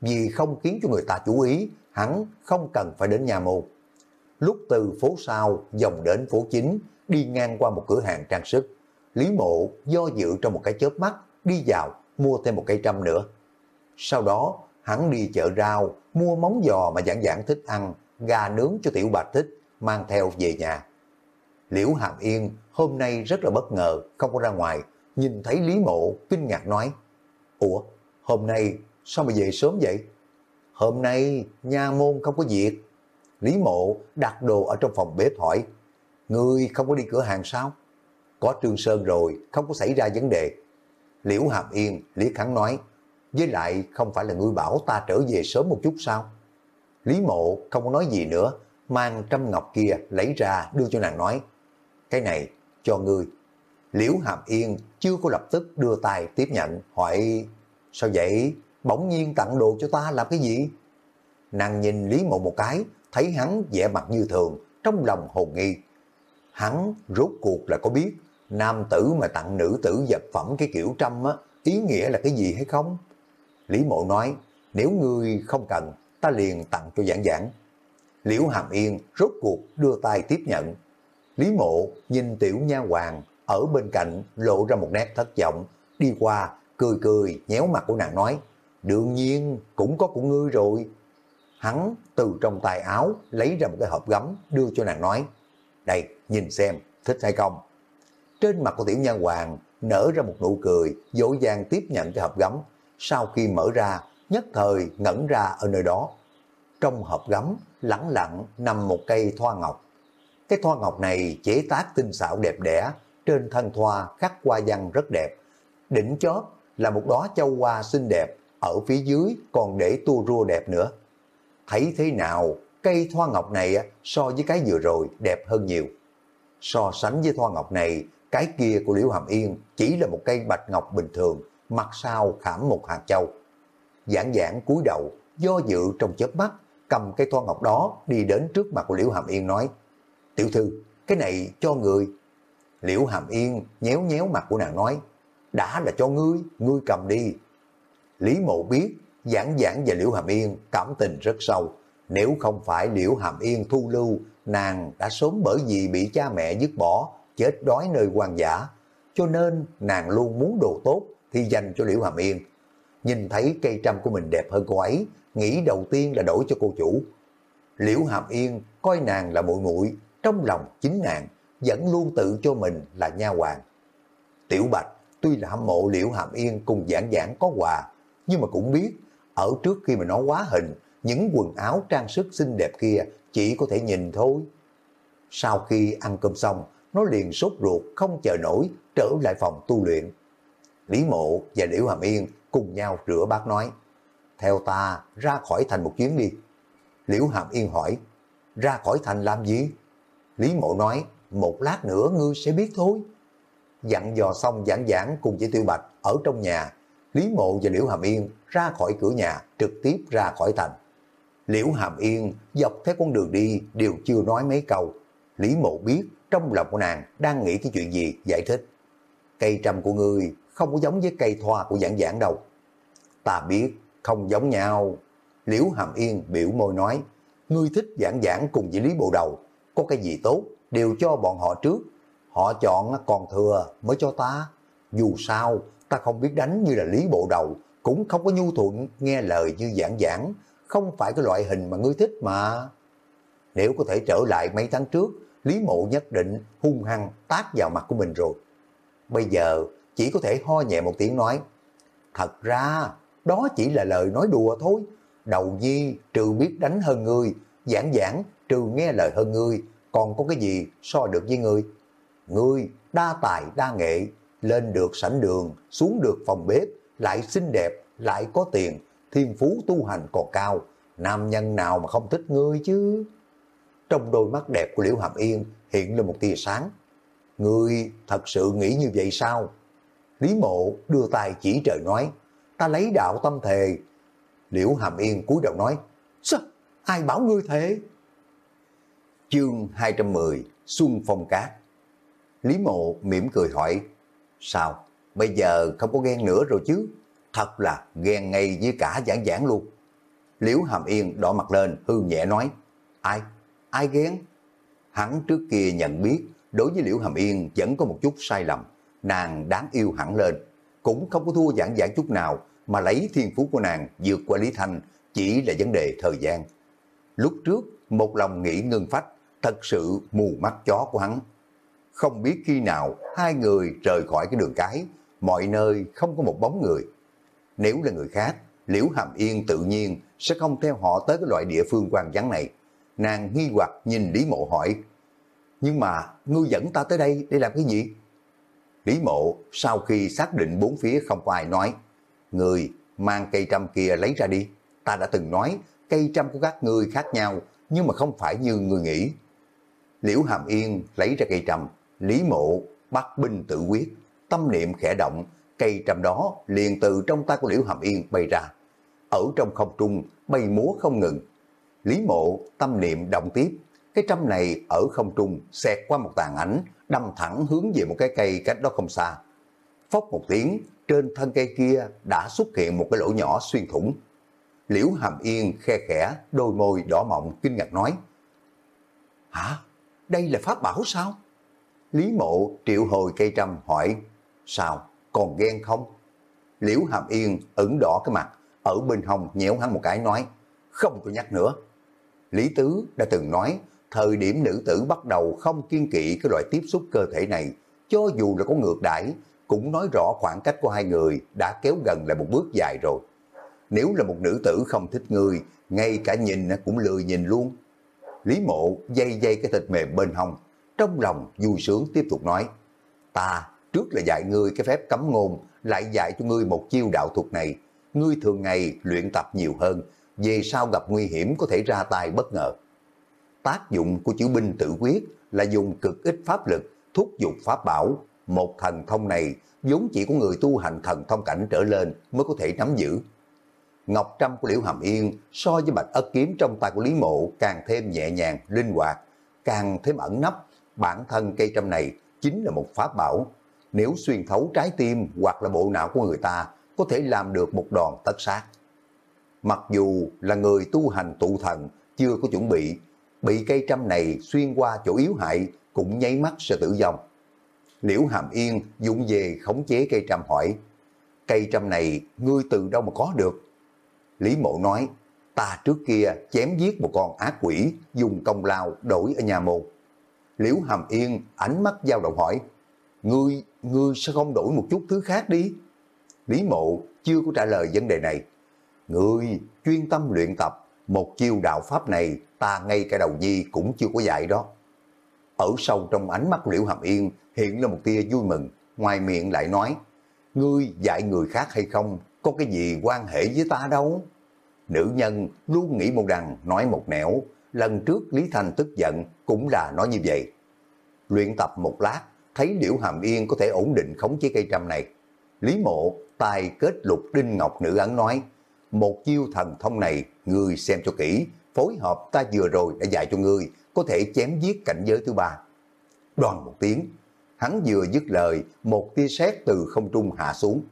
[SPEAKER 1] Vì không khiến cho người ta chú ý, hắn không cần phải đến nhà mù. Lúc từ phố sau dòng đến phố chính, đi ngang qua một cửa hàng trang sức, Lý Mộ do dự trong một cái chớp mắt, đi vào, mua thêm một cây trăm nữa. Sau đó, hắn đi chợ rau, mua móng giò mà giảng giảng thích ăn, gà nướng cho Tiểu Bạch thích, mang theo về nhà. Liễu Hàm Yên hôm nay rất là bất ngờ, không có ra ngoài, nhìn thấy Lý Mộ, kinh ngạc nói, Ủa, hôm nay sao mà về sớm vậy? Hôm nay nhà môn không có việc. Lý Mộ đặt đồ ở trong phòng bếp hỏi, Ngươi không có đi cửa hàng sao? Có Trương Sơn rồi, không có xảy ra vấn đề. Liễu Hàm Yên, Lý Khánh nói, với lại không phải là ngươi bảo ta trở về sớm một chút sao? Lý Mộ không có nói gì nữa, mang trăm ngọc kia lấy ra đưa cho nàng nói, cái này cho ngươi. Liễu Hàm Yên chưa có lập tức đưa tay tiếp nhận, hỏi, sao vậy, bỗng nhiên tặng đồ cho ta làm cái gì? Nàng nhìn Lý Mộ một cái, thấy hắn vẻ mặt như thường, trong lòng hồn nghi. Hắn rốt cuộc là có biết, nam tử mà tặng nữ tử vật phẩm cái kiểu trăm á, ý nghĩa là cái gì hay không? Lý Mộ nói, nếu ngươi không cần, ta liền tặng cho giảng giảng. Liễu Hàm Yên rốt cuộc đưa tay tiếp nhận. Lý Mộ nhìn tiểu nha hoàng ở bên cạnh lộ ra một nét thất vọng, đi qua cười cười nhéo mặt của nàng nói, đương nhiên cũng có của ngươi rồi. Hắn từ trong tài áo lấy ra một cái hộp gấm đưa cho nàng nói, đây nhìn xem thích hay không. Trên mặt của tiểu nha hoàng nở ra một nụ cười, dỗ dàng tiếp nhận cái hộp gấm. Sau khi mở ra, nhất thời ngẩn ra ở nơi đó. Trong hộp gấm, lẳng lặng nằm một cây thoa ngọc. Cái thoa ngọc này chế tác tinh xảo đẹp đẽ, trên thân thoa khắc hoa văn rất đẹp. Đỉnh chót là một đóa châu hoa xinh đẹp, ở phía dưới còn để tua rua đẹp nữa. Thấy thế nào, cây thoa ngọc này so với cái vừa rồi đẹp hơn nhiều. So sánh với thoa ngọc này, cái kia của Liễu Hàm Yên chỉ là một cây bạch ngọc bình thường, mặt sau khảm một hạt châu. Giảng giảng cúi đầu, do dự trong chớp mắt, cầm cây thoa ngọc đó đi đến trước mặt của Liễu Hàm Yên nói, Tiểu thư, cái này cho người. Liễu Hàm Yên nhéo nhéo mặt của nàng nói, đã là cho ngươi, ngươi cầm đi. Lý Mộ biết, giảng giảng và Liễu Hàm Yên cảm tình rất sâu. Nếu không phải Liễu Hàm Yên thu lưu, nàng đã sớm bởi vì bị cha mẹ dứt bỏ, chết đói nơi hoang dã. Cho nên nàng luôn muốn đồ tốt thì dành cho Liễu Hàm Yên. Nhìn thấy cây trăm của mình đẹp hơn cô ấy, nghĩ đầu tiên là đổi cho cô chủ. Liễu Hàm Yên coi nàng là muội muội trong lòng chính nàng vẫn luôn tự cho mình là nha hoàng. Tiểu Bạch tuy là hâm mộ Liễu Hàm Yên cùng giảng giảng có quà, nhưng mà cũng biết ở trước khi mà nó quá hình, những quần áo trang sức xinh đẹp kia chỉ có thể nhìn thôi. Sau khi ăn cơm xong, nó liền sốt ruột không chờ nổi trở lại phòng tu luyện. Lý Mộ và Liễu Hàm Yên cùng nhau rửa bát nói, theo ta ra khỏi thành một chuyến đi. Liễu Hàm Yên hỏi, ra khỏi thành làm gì? Lý Mộ nói, một lát nữa ngươi sẽ biết thôi. Dặn dò xong giảng giảng cùng với Tiêu Bạch ở trong nhà, Lý Mộ và Liễu Hàm Yên ra khỏi cửa nhà, trực tiếp ra khỏi thành. Liễu Hàm Yên dọc theo con đường đi đều chưa nói mấy câu. Lý mộ biết trong lòng của nàng đang nghĩ cái chuyện gì giải thích. Cây trầm của ngươi không có giống với cây thoa của giảng giảng đâu. Ta biết không giống nhau. Liễu Hàm Yên biểu môi nói, ngươi thích giảng giảng cùng với Lý Bộ Đầu, có cái gì tốt đều cho bọn họ trước. Họ chọn còn thừa mới cho ta. Dù sao, ta không biết đánh như là Lý Bộ Đầu, cũng không có nhu thuận nghe lời như giảng giảng, không phải cái loại hình mà ngươi thích mà. Nếu có thể trở lại mấy tháng trước, Lý Mộ nhất định hung hăng tác vào mặt của mình rồi. Bây giờ chỉ có thể ho nhẹ một tiếng nói, thật ra đó chỉ là lời nói đùa thôi. Đầu nhi trừ biết đánh hơn ngươi, giảng giảng trừ nghe lời hơn ngươi, còn có cái gì so được với ngươi. Ngươi đa tài đa nghệ, lên được sảnh đường, xuống được phòng bếp, lại xinh đẹp, lại có tiền, thiên phú tu hành còn cao, nam nhân nào mà không thích ngươi chứ. Trong đôi mắt đẹp của Liễu Hàm Yên hiện lên một tia sáng. Ngươi thật sự nghĩ như vậy sao? Lý mộ đưa tay chỉ trời nói, ta lấy đạo tâm thề. Liễu Hàm Yên cúi đầu nói, sao? Ai bảo ngươi thế? Chương 210 Xuân Phong Cát Lý mộ mỉm cười hỏi, sao? Bây giờ không có ghen nữa rồi chứ? Thật là ghen ngay với cả giảng giảng luôn. Liễu Hàm Yên đỏ mặt lên, hư nhẹ nói, ai? Ai ghen? Hắn trước kia nhận biết, đối với Liễu Hàm Yên vẫn có một chút sai lầm, nàng đáng yêu hẳn lên, cũng không có thua giảng giảng chút nào, mà lấy thiên phú của nàng vượt qua Lý Thanh chỉ là vấn đề thời gian. Lúc trước, một lòng nghĩ ngưng phách, thật sự mù mắt chó của hắn. Không biết khi nào hai người rời khỏi cái đường cái, mọi nơi không có một bóng người. Nếu là người khác, Liễu Hàm Yên tự nhiên sẽ không theo họ tới cái loại địa phương quan vắng này. Nàng nghi hoặc nhìn Lý Mộ hỏi, nhưng mà ngươi dẫn ta tới đây để làm cái gì? Lý Mộ sau khi xác định bốn phía không có ai nói, người mang cây trăm kia lấy ra đi. Ta đã từng nói cây trăm của các ngươi khác nhau, nhưng mà không phải như người nghĩ. Liễu Hàm Yên lấy ra cây trăm, Lý Mộ bắt binh tự quyết, tâm niệm khẽ động, cây trầm đó liền từ trong tay của Liễu Hàm Yên bay ra. Ở trong không trung bay múa không ngừng. Lý Mộ tâm niệm động tiếp, cái trăm này ở không trung xẹt qua một tàn ảnh, đâm thẳng hướng về một cái cây cách đó không xa. Phốc một tiếng, trên thân cây kia đã xuất hiện một cái lỗ nhỏ xuyên thủng. Liễu Hàm Yên khe khẽ, đôi môi đỏ mọng kinh ngạc nói. Hả? Đây là pháp bảo sao? Lý Mộ triệu hồi cây trăm hỏi. Sao? Còn ghen không? Liễu Hàm Yên ửng đỏ cái mặt, ở bên hông nhéo hắn một cái nói. Không tôi nhắc nữa. Lý Tứ đã từng nói, thời điểm nữ tử bắt đầu không kiên kỵ cái loại tiếp xúc cơ thể này, cho dù là có ngược đãi cũng nói rõ khoảng cách của hai người đã kéo gần lại một bước dài rồi. Nếu là một nữ tử không thích người, ngay cả nhìn cũng lười nhìn luôn. Lý mộ dây dây cái thịt mềm bên hông, trong lòng vui sướng tiếp tục nói, ta trước là dạy ngươi cái phép cấm ngôn, lại dạy cho ngươi một chiêu đạo thuật này. Ngươi thường ngày luyện tập nhiều hơn, về sau gặp nguy hiểm có thể ra tay bất ngờ. Tác dụng của chữ binh tự quyết là dùng cực ít pháp lực, thúc giục pháp bảo, một thần thông này vốn chỉ có người tu hành thần thông cảnh trở lên mới có thể nắm giữ. Ngọc Trâm của Liễu Hàm Yên so với bạch ất kiếm trong tay của Lý Mộ càng thêm nhẹ nhàng, linh hoạt, càng thêm ẩn nấp. Bản thân cây trăm này chính là một pháp bảo. Nếu xuyên thấu trái tim hoặc là bộ não của người ta, có thể làm được một đòn tất sát. Mặc dù là người tu hành tụ thần chưa có chuẩn bị, bị cây trăm này xuyên qua chỗ yếu hại cũng nháy mắt sẽ tử vong. Liễu Hàm Yên dụng về khống chế cây trăm hỏi, cây trăm này ngươi từ đâu mà có được? Lý Mộ nói, ta trước kia chém giết một con ác quỷ, dùng công lao đổi ở nhà môn. Liễu Hàm Yên ánh mắt dao động hỏi, ngươi, ngươi sao không đổi một chút thứ khác đi? Lý Mộ chưa có trả lời vấn đề này. Ngươi chuyên tâm luyện tập, một chiêu đạo pháp này ta ngay cả đầu nhi cũng chưa có dạy đó. Ở sâu trong ánh mắt Liễu Hàm Yên hiện là một tia vui mừng, ngoài miệng lại nói, ngươi dạy người khác hay không, có cái gì quan hệ với ta đâu. Nữ nhân luôn nghĩ một đằng, nói một nẻo, lần trước Lý Thành tức giận cũng là nói như vậy. Luyện tập một lát, thấy Liễu Hàm Yên có thể ổn định khống chế cây trăm này. Lý Mộ tài kết lục Đinh Ngọc Nữ ấn nói, một chiêu thần thông này, người xem cho kỹ, phối hợp ta vừa rồi đã dạy cho ngươi, có thể chém giết cảnh giới thứ ba. Đoàn một tiếng, hắn vừa dứt lời, một tia sét từ không trung hạ xuống.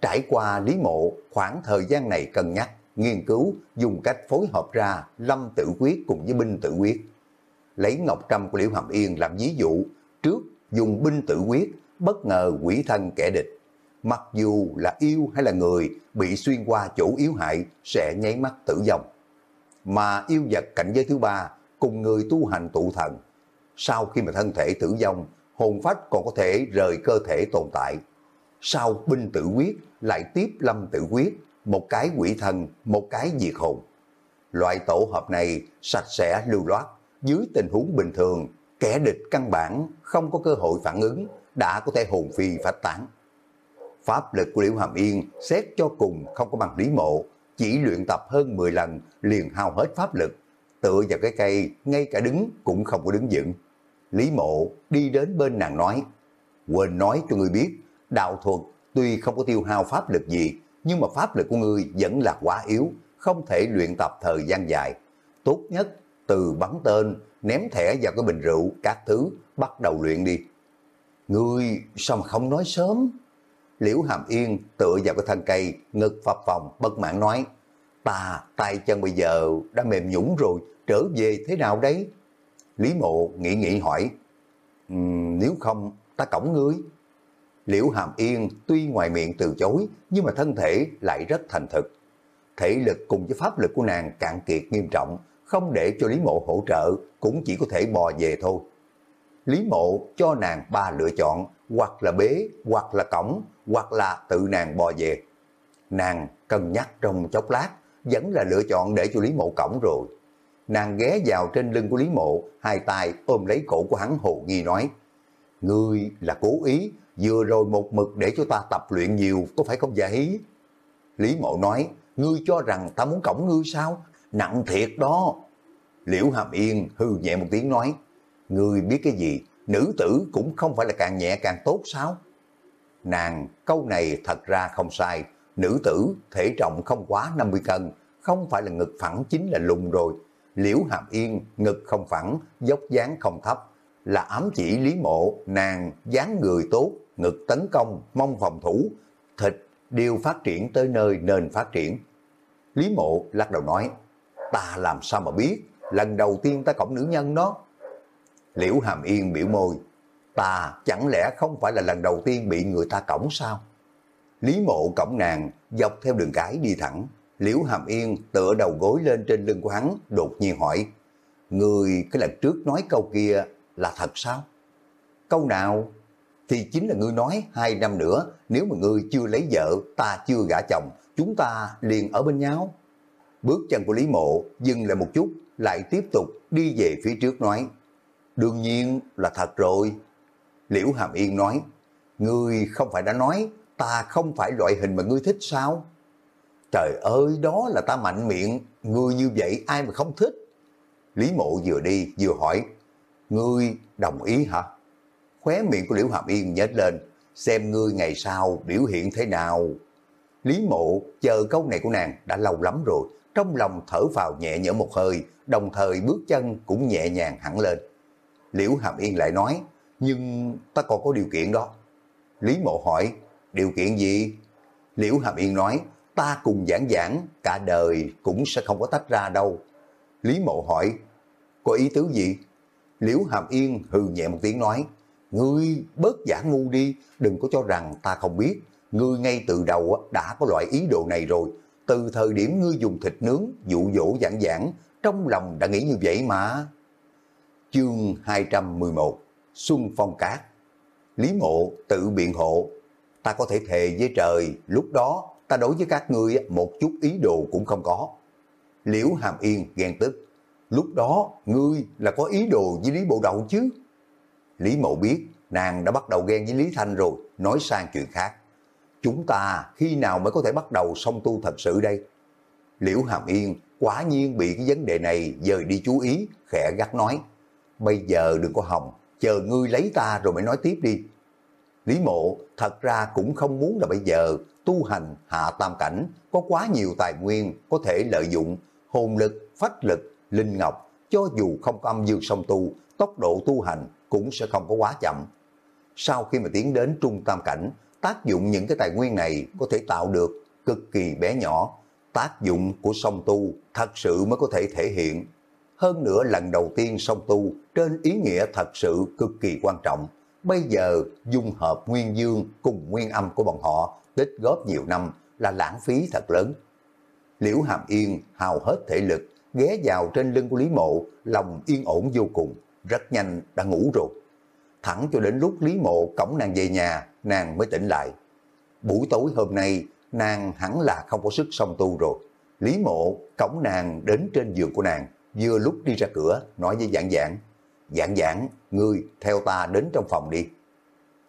[SPEAKER 1] Trải qua Lý Mộ khoảng thời gian này cân nhắc, nghiên cứu, dùng cách phối hợp ra lâm tử quyết cùng với binh tử quyết. Lấy ngọc Trâm của Liễu Hàm Yên làm ví dụ, trước dùng binh tự quyết, bất ngờ quỷ thân kẻ địch. Mặc dù là yêu hay là người, bị xuyên qua chỗ yếu hại sẽ nháy mắt tử vong. Mà yêu vật cảnh giới thứ ba cùng người tu hành tụ thần. Sau khi mà thân thể tử vong, hồn phách còn có thể rời cơ thể tồn tại. Sau binh tự quyết lại tiếp lâm tự quyết, một cái quỷ thần, một cái diệt hồn. Loại tổ hợp này sạch sẽ lưu loát, dưới tình huống bình thường, kẻ địch căn bản không có cơ hội phản ứng, đã có thể hồn phi phách tán. Pháp lực của Liễu Hàm Yên xét cho cùng không có bằng lý mộ, chỉ luyện tập hơn 10 lần liền hao hết pháp lực, tựa vào cái cây, ngay cả đứng cũng không có đứng vững. Lý mộ đi đến bên nàng nói, quên nói cho người biết, đạo thuật tuy không có tiêu hao pháp lực gì, nhưng mà pháp lực của ngươi vẫn là quá yếu, không thể luyện tập thời gian dài. Tốt nhất từ bắn tên, ném thẻ vào cái bình rượu, các thứ, bắt đầu luyện đi. Ngươi sao mà không nói sớm? Liễu Hàm Yên tựa vào cái thân cây, ngực phập phòng, bất mãn nói, ta tay chân bây giờ đã mềm nhũng rồi, trở về thế nào đấy? Lý Mộ nghĩ nghĩ hỏi, um, nếu không ta cổng ngươi. Liễu Hàm Yên tuy ngoài miệng từ chối, nhưng mà thân thể lại rất thành thực. Thể lực cùng với pháp lực của nàng cạn kiệt nghiêm trọng, không để cho Lý Mộ hỗ trợ, cũng chỉ có thể bò về thôi. Lý Mộ cho nàng ba lựa chọn, hoặc là bế, hoặc là cổng, hoặc là tự nàng bò về. Nàng cân nhắc trong chốc lát, vẫn là lựa chọn để cho Lý Mộ cổng rồi. Nàng ghé vào trên lưng của Lý Mộ, hai tay ôm lấy cổ của hắn hồ nghi nói, Ngươi là cố ý, vừa rồi một mực để cho ta tập luyện nhiều, có phải không vậy? Lý Mộ nói, ngươi cho rằng ta muốn cổng ngươi sao? Nặng thiệt đó. Liễu Hàm Yên hư nhẹ một tiếng nói, ngươi biết cái gì, nữ tử cũng không phải là càng nhẹ càng tốt sao? Nàng, câu này thật ra không sai, nữ tử thể trọng không quá 50 cân, không phải là ngực phẳng chính là lùn rồi. Liễu Hàm Yên, ngực không phẳng, dốc dáng không thấp, là ám chỉ Lý Mộ, nàng dáng người tốt, ngực tấn công, mong phòng thủ, thịt đều phát triển tới nơi nên phát triển. Lý Mộ lắc đầu nói, ta làm sao mà biết, lần đầu tiên ta cổng nữ nhân đó. Liễu Hàm Yên biểu môi, ta chẳng lẽ không phải là lần đầu tiên bị người ta cổng sao? Lý Mộ cổng nàng, dọc theo đường cái đi thẳng. Liễu Hàm Yên tựa đầu gối lên trên lưng của hắn, đột nhiên hỏi, Người cái lần trước nói câu kia là thật sao? Câu nào? Thì chính là ngươi nói hai năm nữa, nếu mà ngươi chưa lấy vợ, ta chưa gả chồng, chúng ta liền ở bên nhau. Bước chân của Lý Mộ dừng lại một chút, lại tiếp tục đi về phía trước nói, đương nhiên là thật rồi. Liễu Hàm Yên nói, ngươi không phải đã nói ta không phải loại hình mà ngươi thích sao? Trời ơi, đó là ta mạnh miệng, ngươi như vậy ai mà không thích? Lý Mộ vừa đi vừa hỏi, ngươi đồng ý hả? Khóe miệng của Liễu Hàm Yên nhếch lên, xem ngươi ngày sau biểu hiện thế nào. Lý Mộ chờ câu này của nàng đã lâu lắm rồi, trong lòng thở vào nhẹ nhõm một hơi, đồng thời bước chân cũng nhẹ nhàng hẳn lên. Liễu Hàm Yên lại nói, nhưng ta còn có điều kiện đó. Lý Mộ hỏi, điều kiện gì? Liễu Hàm Yên nói, ta cùng giảng giảng, cả đời cũng sẽ không có tách ra đâu. Lý Mộ hỏi, có ý tứ gì? Liễu Hàm Yên hừ nhẹ một tiếng nói, ngươi bớt giả ngu đi, đừng có cho rằng ta không biết. Ngươi ngay từ đầu đã có loại ý đồ này rồi. Từ thời điểm ngươi dùng thịt nướng, dụ dỗ giảng giảng, trong lòng đã nghĩ như vậy mà. Chương 211 Xuân Phong Cát Lý Mộ tự biện hộ Ta có thể thề với trời, lúc đó ta đối với các ngươi một chút ý đồ cũng không có. Liễu Hàm Yên ghen tức. Lúc đó ngươi là có ý đồ với Lý Bộ Đầu chứ. Lý Mộ biết nàng đã bắt đầu ghen với Lý Thanh rồi, nói sang chuyện khác. Chúng ta khi nào mới có thể bắt đầu song tu thật sự đây? Liễu Hàm Yên quả nhiên bị cái vấn đề này dời đi chú ý, khẽ gắt nói. Bây giờ đừng có hòng, chờ ngươi lấy ta rồi mới nói tiếp đi. Lý mộ thật ra cũng không muốn là bây giờ tu hành hạ tam cảnh có quá nhiều tài nguyên có thể lợi dụng, hồn lực, phách lực, linh ngọc, cho dù không có âm dương song tu, tốc độ tu hành cũng sẽ không có quá chậm. Sau khi mà tiến đến trung tam cảnh, tác dụng những cái tài nguyên này có thể tạo được cực kỳ bé nhỏ. Tác dụng của song tu thật sự mới có thể thể hiện. Hơn nữa lần đầu tiên song tu trên ý nghĩa thật sự cực kỳ quan trọng. Bây giờ dung hợp nguyên dương cùng nguyên âm của bọn họ tích góp nhiều năm là lãng phí thật lớn. Liễu Hàm Yên hào hết thể lực, ghé vào trên lưng của Lý Mộ, lòng yên ổn vô cùng, rất nhanh đã ngủ rồi. Thẳng cho đến lúc Lý Mộ cổng nàng về nhà, nàng mới tỉnh lại. Buổi tối hôm nay, nàng hẳn là không có sức song tu rồi. Lý Mộ cổng nàng đến trên giường của nàng, vừa lúc đi ra cửa, nói với dạng dạng. Dạng dạng, ngươi theo ta đến trong phòng đi.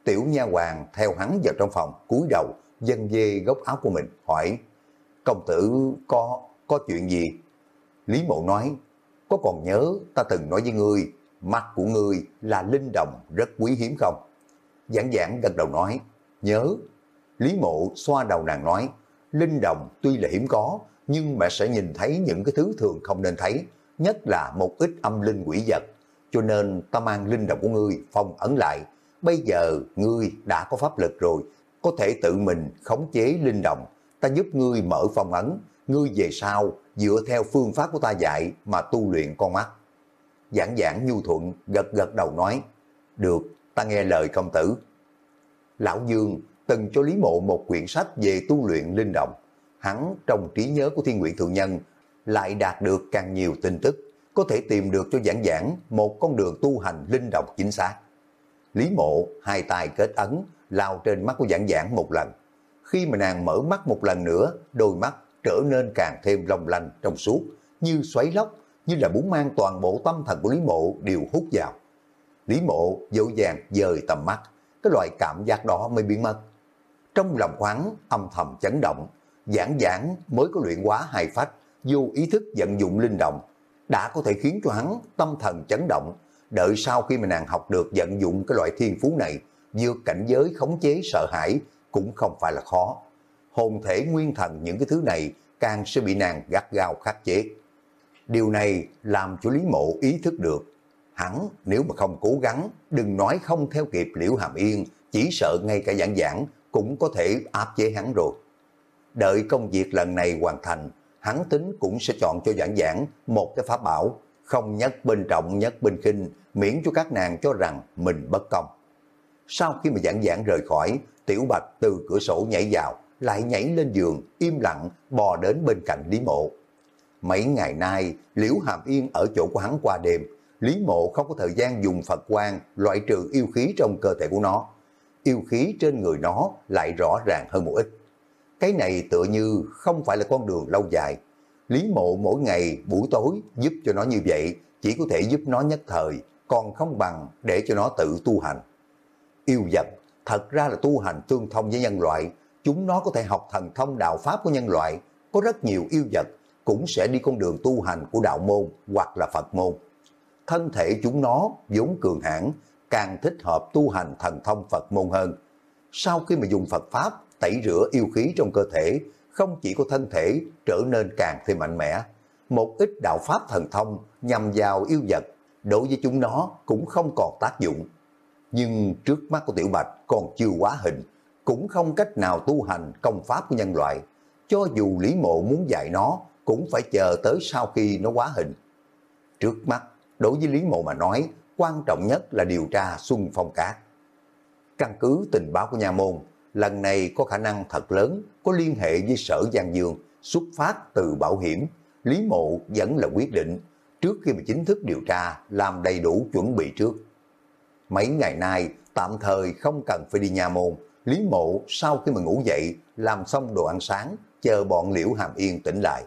[SPEAKER 1] Tiểu nha hoàng theo hắn vào trong phòng, cúi đầu, dân dê góc áo của mình, hỏi, công tử có, có chuyện gì? Lý Mộ nói, có còn nhớ ta từng nói với ngươi, mắt của ngươi là linh đồng rất quý hiếm không? Giảng giảng gật đầu nói, nhớ. Lý Mộ xoa đầu nàng nói, linh đồng tuy là hiếm có, nhưng mẹ sẽ nhìn thấy những cái thứ thường không nên thấy, nhất là một ít âm linh quỷ vật. Cho nên ta mang linh đồng của ngươi phong ấn lại. Bây giờ ngươi đã có pháp lực rồi, có thể tự mình khống chế linh đồng. Ta giúp ngươi mở phong ấn, ngươi về sau dựa theo phương pháp của ta dạy mà tu luyện con mắt. Giảng giảng nhu thuận, gật gật đầu nói, được, ta nghe lời công tử. Lão Dương từng cho Lý Mộ một quyển sách về tu luyện linh động. Hắn trong trí nhớ của Thiên Nguyện Thượng Nhân lại đạt được càng nhiều tin tức, có thể tìm được cho giảng giảng một con đường tu hành linh động chính xác. Lý Mộ hai tay kết ấn, lao trên mắt của giảng giảng một lần. Khi mà nàng mở mắt một lần nữa, đôi mắt trở nên càng thêm long lanh trong suốt, như xoáy lóc, như là muốn mang toàn bộ tâm thần của Lý Mộ đều hút vào. Lý Mộ dỗ dàng dời tầm mắt, cái loại cảm giác đó mới biến mất. Trong lòng hắn âm thầm chấn động, giảng giảng mới có luyện quá hài phách, vô ý thức vận dụng linh động, đã có thể khiến cho hắn tâm thần chấn động. Đợi sau khi mà nàng học được vận dụng cái loại thiên phú này, vượt cảnh giới khống chế sợ hãi cũng không phải là khó. Hồn thể nguyên thần những cái thứ này càng sẽ bị nàng gắt gao khắc chế. Điều này làm cho Lý Mộ ý thức được hắn nếu mà không cố gắng, đừng nói không theo kịp Liễu Hàm Yên, chỉ sợ ngay cả giảng giảng cũng có thể áp chế hắn rồi. Đợi công việc lần này hoàn thành, hắn tính cũng sẽ chọn cho giảng giảng một cái pháp bảo, không nhất bên trọng nhất bên khinh, miễn cho các nàng cho rằng mình bất công. Sau khi mà giảng giảng rời khỏi, Tiểu Bạch từ cửa sổ nhảy vào, lại nhảy lên giường, im lặng bò đến bên cạnh Lý Mộ. Mấy ngày nay, Liễu Hàm Yên ở chỗ của hắn qua đêm, Lý Mộ không có thời gian dùng Phật quan loại trừ yêu khí trong cơ thể của nó. Yêu khí trên người nó lại rõ ràng hơn một ít. Cái này tựa như không phải là con đường lâu dài. Lý Mộ mỗi ngày buổi tối giúp cho nó như vậy chỉ có thể giúp nó nhất thời, còn không bằng để cho nó tự tu hành. Yêu vật thật ra là tu hành tương thông với nhân loại, chúng nó có thể học thần thông đạo pháp của nhân loại, có rất nhiều yêu vật cũng sẽ đi con đường tu hành của đạo môn hoặc là Phật môn. Thân thể chúng nó vốn cường hãn, càng thích hợp tu hành thần thông Phật môn hơn. Sau khi mà dùng Phật Pháp tẩy rửa yêu khí trong cơ thể, không chỉ có thân thể trở nên càng thêm mạnh mẽ, một ít đạo Pháp thần thông nhằm vào yêu vật, đối với chúng nó cũng không còn tác dụng. Nhưng trước mắt của Tiểu Bạch còn chưa quá hình, cũng không cách nào tu hành công pháp của nhân loại. Cho dù Lý Mộ muốn dạy nó, cũng phải chờ tới sau khi nó quá hình. Trước mắt, đối với Lý Mộ mà nói, quan trọng nhất là điều tra Xuân Phong Cát. Căn cứ tình báo của nhà môn, lần này có khả năng thật lớn có liên hệ với sở Giang Dương xuất phát từ bảo hiểm. Lý Mộ vẫn là quyết định trước khi mà chính thức điều tra làm đầy đủ chuẩn bị trước. Mấy ngày nay tạm thời không cần phải đi nhà môn, Lý Mộ sau khi mà ngủ dậy làm xong đồ ăn sáng chờ bọn Liễu Hàm Yên tỉnh lại.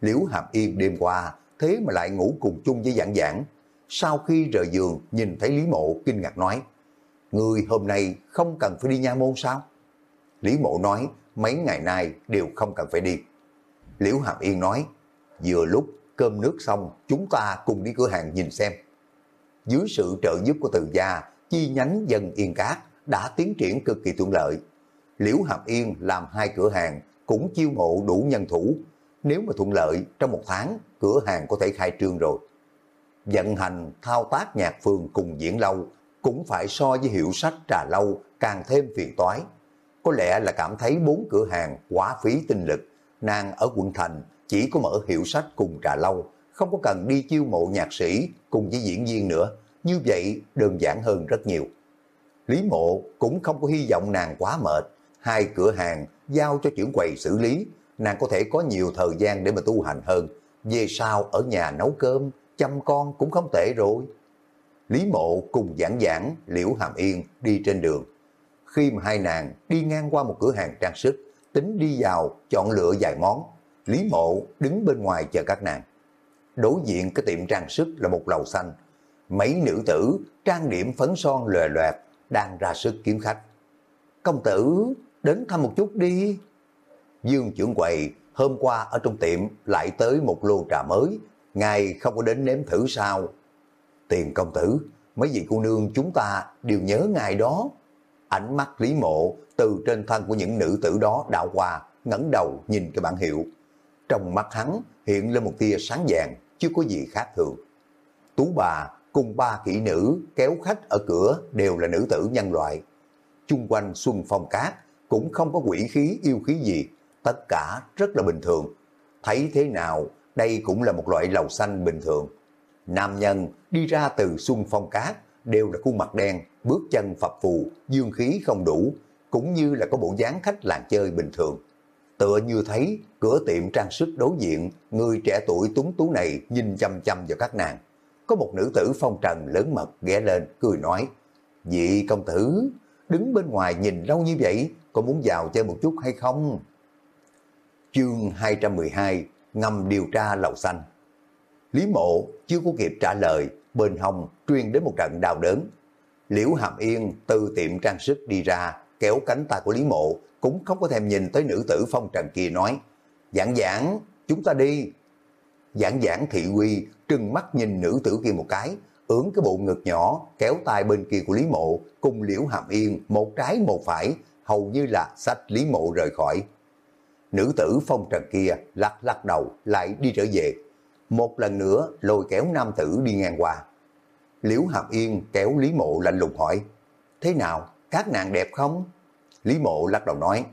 [SPEAKER 1] Liễu Hàm Yên đêm qua thế mà lại ngủ cùng chung với dạng dạng. Sau khi rời giường nhìn thấy Lý Mộ kinh ngạc nói, Người hôm nay không cần phải đi nha môn sao? Lý Mộ nói, mấy ngày nay đều không cần phải đi. Liễu Hàm Yên nói, vừa lúc cơm nước xong, chúng ta cùng đi cửa hàng nhìn xem. Dưới sự trợ giúp của từ gia, chi nhánh dân Yên Cát đã tiến triển cực kỳ thuận lợi. Liễu Hàm Yên làm hai cửa hàng, cũng chiêu mộ đủ nhân thủ. nếu mà thuận lợi trong một tháng cửa hàng có thể khai trương rồi. Vận hành thao tác nhạc phường cùng diễn lâu cũng phải so với hiệu sách trà lâu càng thêm phiền toái. Có lẽ là cảm thấy bốn cửa hàng quá phí tinh lực, nàng ở quận thành chỉ có mở hiệu sách cùng trà lâu, không có cần đi chiêu mộ nhạc sĩ cùng với diễn viên nữa, như vậy đơn giản hơn rất nhiều. Lý mộ cũng không có hy vọng nàng quá mệt, hai cửa hàng giao cho trưởng quầy xử lý, nàng có thể có nhiều thời gian để mà tu hành hơn. Về sau ở nhà nấu cơm, chăm con cũng không tệ rồi. Lý mộ cùng giảng giảng Liễu Hàm Yên đi trên đường. Khi mà hai nàng đi ngang qua một cửa hàng trang sức, tính đi vào chọn lựa vài món, Lý mộ đứng bên ngoài chờ các nàng. Đối diện cái tiệm trang sức là một lầu xanh, mấy nữ tử trang điểm phấn son lòe loẹt đang ra sức kiếm khách. Công tử, đến thăm một chút đi. Dương trưởng quầy hôm qua ở trong tiệm lại tới một lô trà mới, ngài không có đến nếm thử sao? Tiền công tử, mấy vị cô nương chúng ta đều nhớ ngài đó. Ánh mắt Lý Mộ từ trên thân của những nữ tử đó đạo qua, ngẩng đầu nhìn cái bản hiệu. Trong mắt hắn hiện lên một tia sáng vàng, chưa có gì khác thường. Tú bà cùng ba kỹ nữ kéo khách ở cửa đều là nữ tử nhân loại. Chung quanh xuân phong cát cũng không có quỷ khí yêu khí gì, tất cả rất là bình thường. Thấy thế nào, đây cũng là một loại lầu xanh bình thường. Nam nhân đi ra từ xuân phong cát đều là khuôn mặt đen, bước chân phập phù, dương khí không đủ, cũng như là có bộ dáng khách làng chơi bình thường. Tựa như thấy cửa tiệm trang sức đối diện, người trẻ tuổi túng tú này nhìn chăm chăm vào các nàng. Có một nữ tử phong trần lớn mật ghé lên, cười nói, Vị công tử, đứng bên ngoài nhìn lâu như vậy, có muốn vào chơi một chút hay không? Chương 212, ngầm điều tra lầu xanh. Lý mộ chưa có kịp trả lời, bên hông truyền đến một trận đau đớn. Liễu Hàm Yên từ tiệm trang sức đi ra, kéo cánh tay của Lý mộ, cũng không có thèm nhìn tới nữ tử phong trần kia nói, giảng giảng, chúng ta đi. Giảng giảng thị huy trừng mắt nhìn nữ tử kia một cái, ưỡn cái bộ ngực nhỏ, kéo tay bên kia của Lý Mộ, cùng Liễu Hàm Yên, một trái một phải, hầu như là sách Lý Mộ rời khỏi. Nữ tử phong trần kia lắc lắc đầu lại đi trở về. Một lần nữa lôi kéo nam tử đi ngang qua. Liễu Hàm Yên kéo Lý Mộ lạnh lùng hỏi, thế nào, các nàng đẹp không? Lý Mộ lắc đầu nói,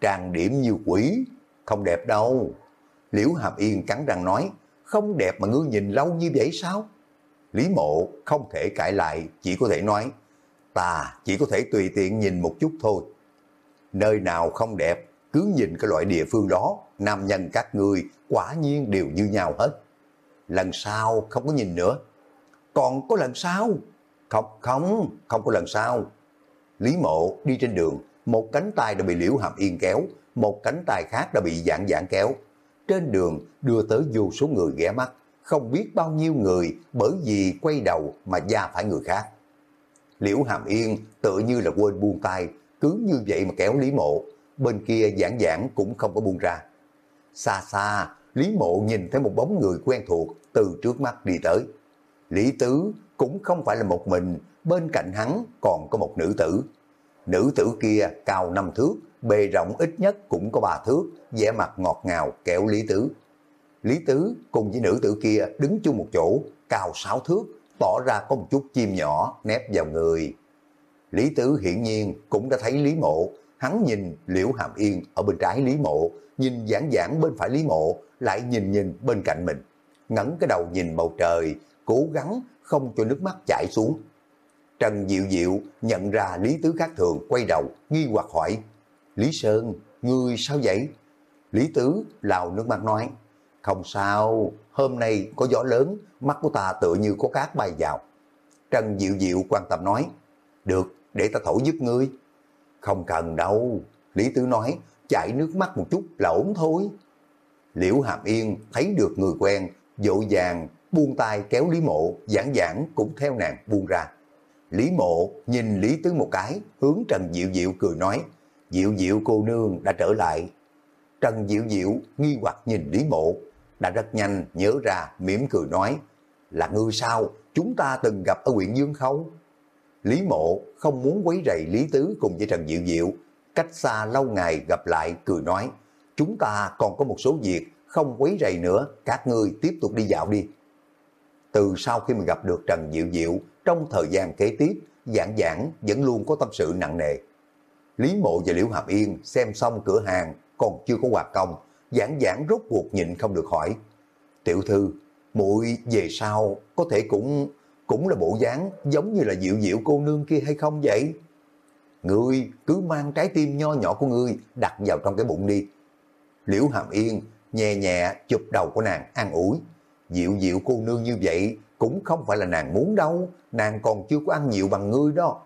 [SPEAKER 1] trang điểm như quỷ, không đẹp đâu. Liễu Hàm Yên cắn răng nói, không đẹp mà ngươi nhìn lâu như vậy sao? Lý Mộ không thể cãi lại, chỉ có thể nói, ta chỉ có thể tùy tiện nhìn một chút thôi. Nơi nào không đẹp, cứ nhìn cái loại địa phương đó, nam nhân các người quả nhiên đều như nhau hết. Lần sau không có nhìn nữa. Còn có lần sau? Không, không, không có lần sau. Lý Mộ đi trên đường, một cánh tay đã bị Liễu Hàm Yên kéo, một cánh tay khác đã bị dạng dạng kéo. Trên đường đưa tới vô số người ghé mắt, không biết bao nhiêu người bởi vì quay đầu mà da phải người khác. Liễu Hàm Yên tự như là quên buông tay, cứ như vậy mà kéo Lý Mộ, bên kia giảng giảng cũng không có buông ra. Xa xa, Lý Mộ nhìn thấy một bóng người quen thuộc từ trước mắt đi tới. Lý Tứ cũng không phải là một mình, bên cạnh hắn còn có một nữ tử. Nữ tử kia cao năm thước, bề rộng ít nhất cũng có ba thước, vẻ mặt ngọt ngào kéo Lý Tứ. Lý Tứ cùng với nữ tử kia đứng chung một chỗ, cao sáu thước, tỏ ra có một chút chim nhỏ nép vào người. Lý Tứ hiển nhiên cũng đã thấy Lý Mộ, hắn nhìn Liễu Hàm Yên ở bên trái Lý Mộ, nhìn giảng giảng bên phải Lý Mộ, lại nhìn nhìn bên cạnh mình. Ngẩng cái đầu nhìn bầu trời, cố gắng không cho nước mắt chảy xuống. Trần Diệu Diệu nhận ra Lý Tứ khác thường, quay đầu, nghi hoặc hỏi, Lý Sơn, ngươi sao vậy? Lý Tứ lào nước mắt nói, không sao, hôm nay có gió lớn, mắt của ta tựa như có cát bay vào. Trần Diệu Diệu quan tâm nói, được, để ta thổi giúp ngươi. Không cần đâu, Lý Tứ nói, chảy nước mắt một chút là ổn thôi. Liễu Hàm Yên thấy được người quen, dội vàng, buông tay kéo Lý Mộ, giảng giảng cũng theo nàng buông ra. Lý Mộ nhìn Lý Tứ một cái, hướng Trần Diệu Diệu cười nói, Diệu Diệu cô nương đã trở lại. Trần Diệu Diệu nghi hoặc nhìn Lý Mộ, đã rất nhanh nhớ ra mỉm cười nói, là ngươi sao, chúng ta từng gặp ở huyện Dương không? Lý Mộ không muốn quấy rầy Lý Tứ cùng với Trần Diệu Diệu, cách xa lâu ngày gặp lại cười nói, chúng ta còn có một số việc không quấy rầy nữa, các ngươi tiếp tục đi dạo đi. Từ sau khi mình gặp được Trần Diệu Diệu, trong thời gian kế tiếp, giảng giảng vẫn luôn có tâm sự nặng nề. Lý Mộ và Liễu Hàm Yên xem xong cửa hàng còn chưa có hoạt công, giảng giảng rốt cuộc nhịn không được hỏi. Tiểu thư, muội về sau có thể cũng cũng là bộ dáng giống như là dịu dịu cô nương kia hay không vậy? Ngươi cứ mang trái tim nho nhỏ của ngươi đặt vào trong cái bụng đi. Liễu Hàm Yên nhẹ nhẹ chụp đầu của nàng an ủi. dịu dịu cô nương như vậy cũng không phải là nàng muốn đâu, nàng còn chưa có ăn nhiều bằng ngươi đó.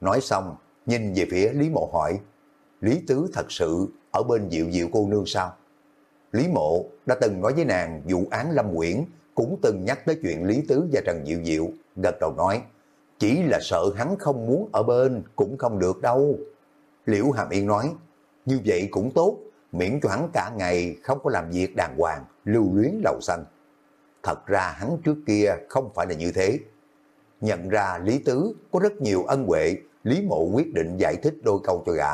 [SPEAKER 1] Nói xong, nhìn về phía Lý Mộ hỏi, Lý Tứ thật sự ở bên dịu dịu cô nương sao? Lý Mộ đã từng nói với nàng vụ án Lâm Quyển, cũng từng nhắc tới chuyện Lý Tứ và Trần Diệu Diệu, gật đầu nói, chỉ là sợ hắn không muốn ở bên, cũng không được đâu. Liễu Hàm Yên nói, như vậy cũng tốt, miễn cho hắn cả ngày không có làm việc đàng hoàng, lưu luyến lầu xanh. Thật ra hắn trước kia không phải là như thế. Nhận ra Lý Tứ có rất nhiều ân huệ, Lý Mộ quyết định giải thích đôi câu cho gã.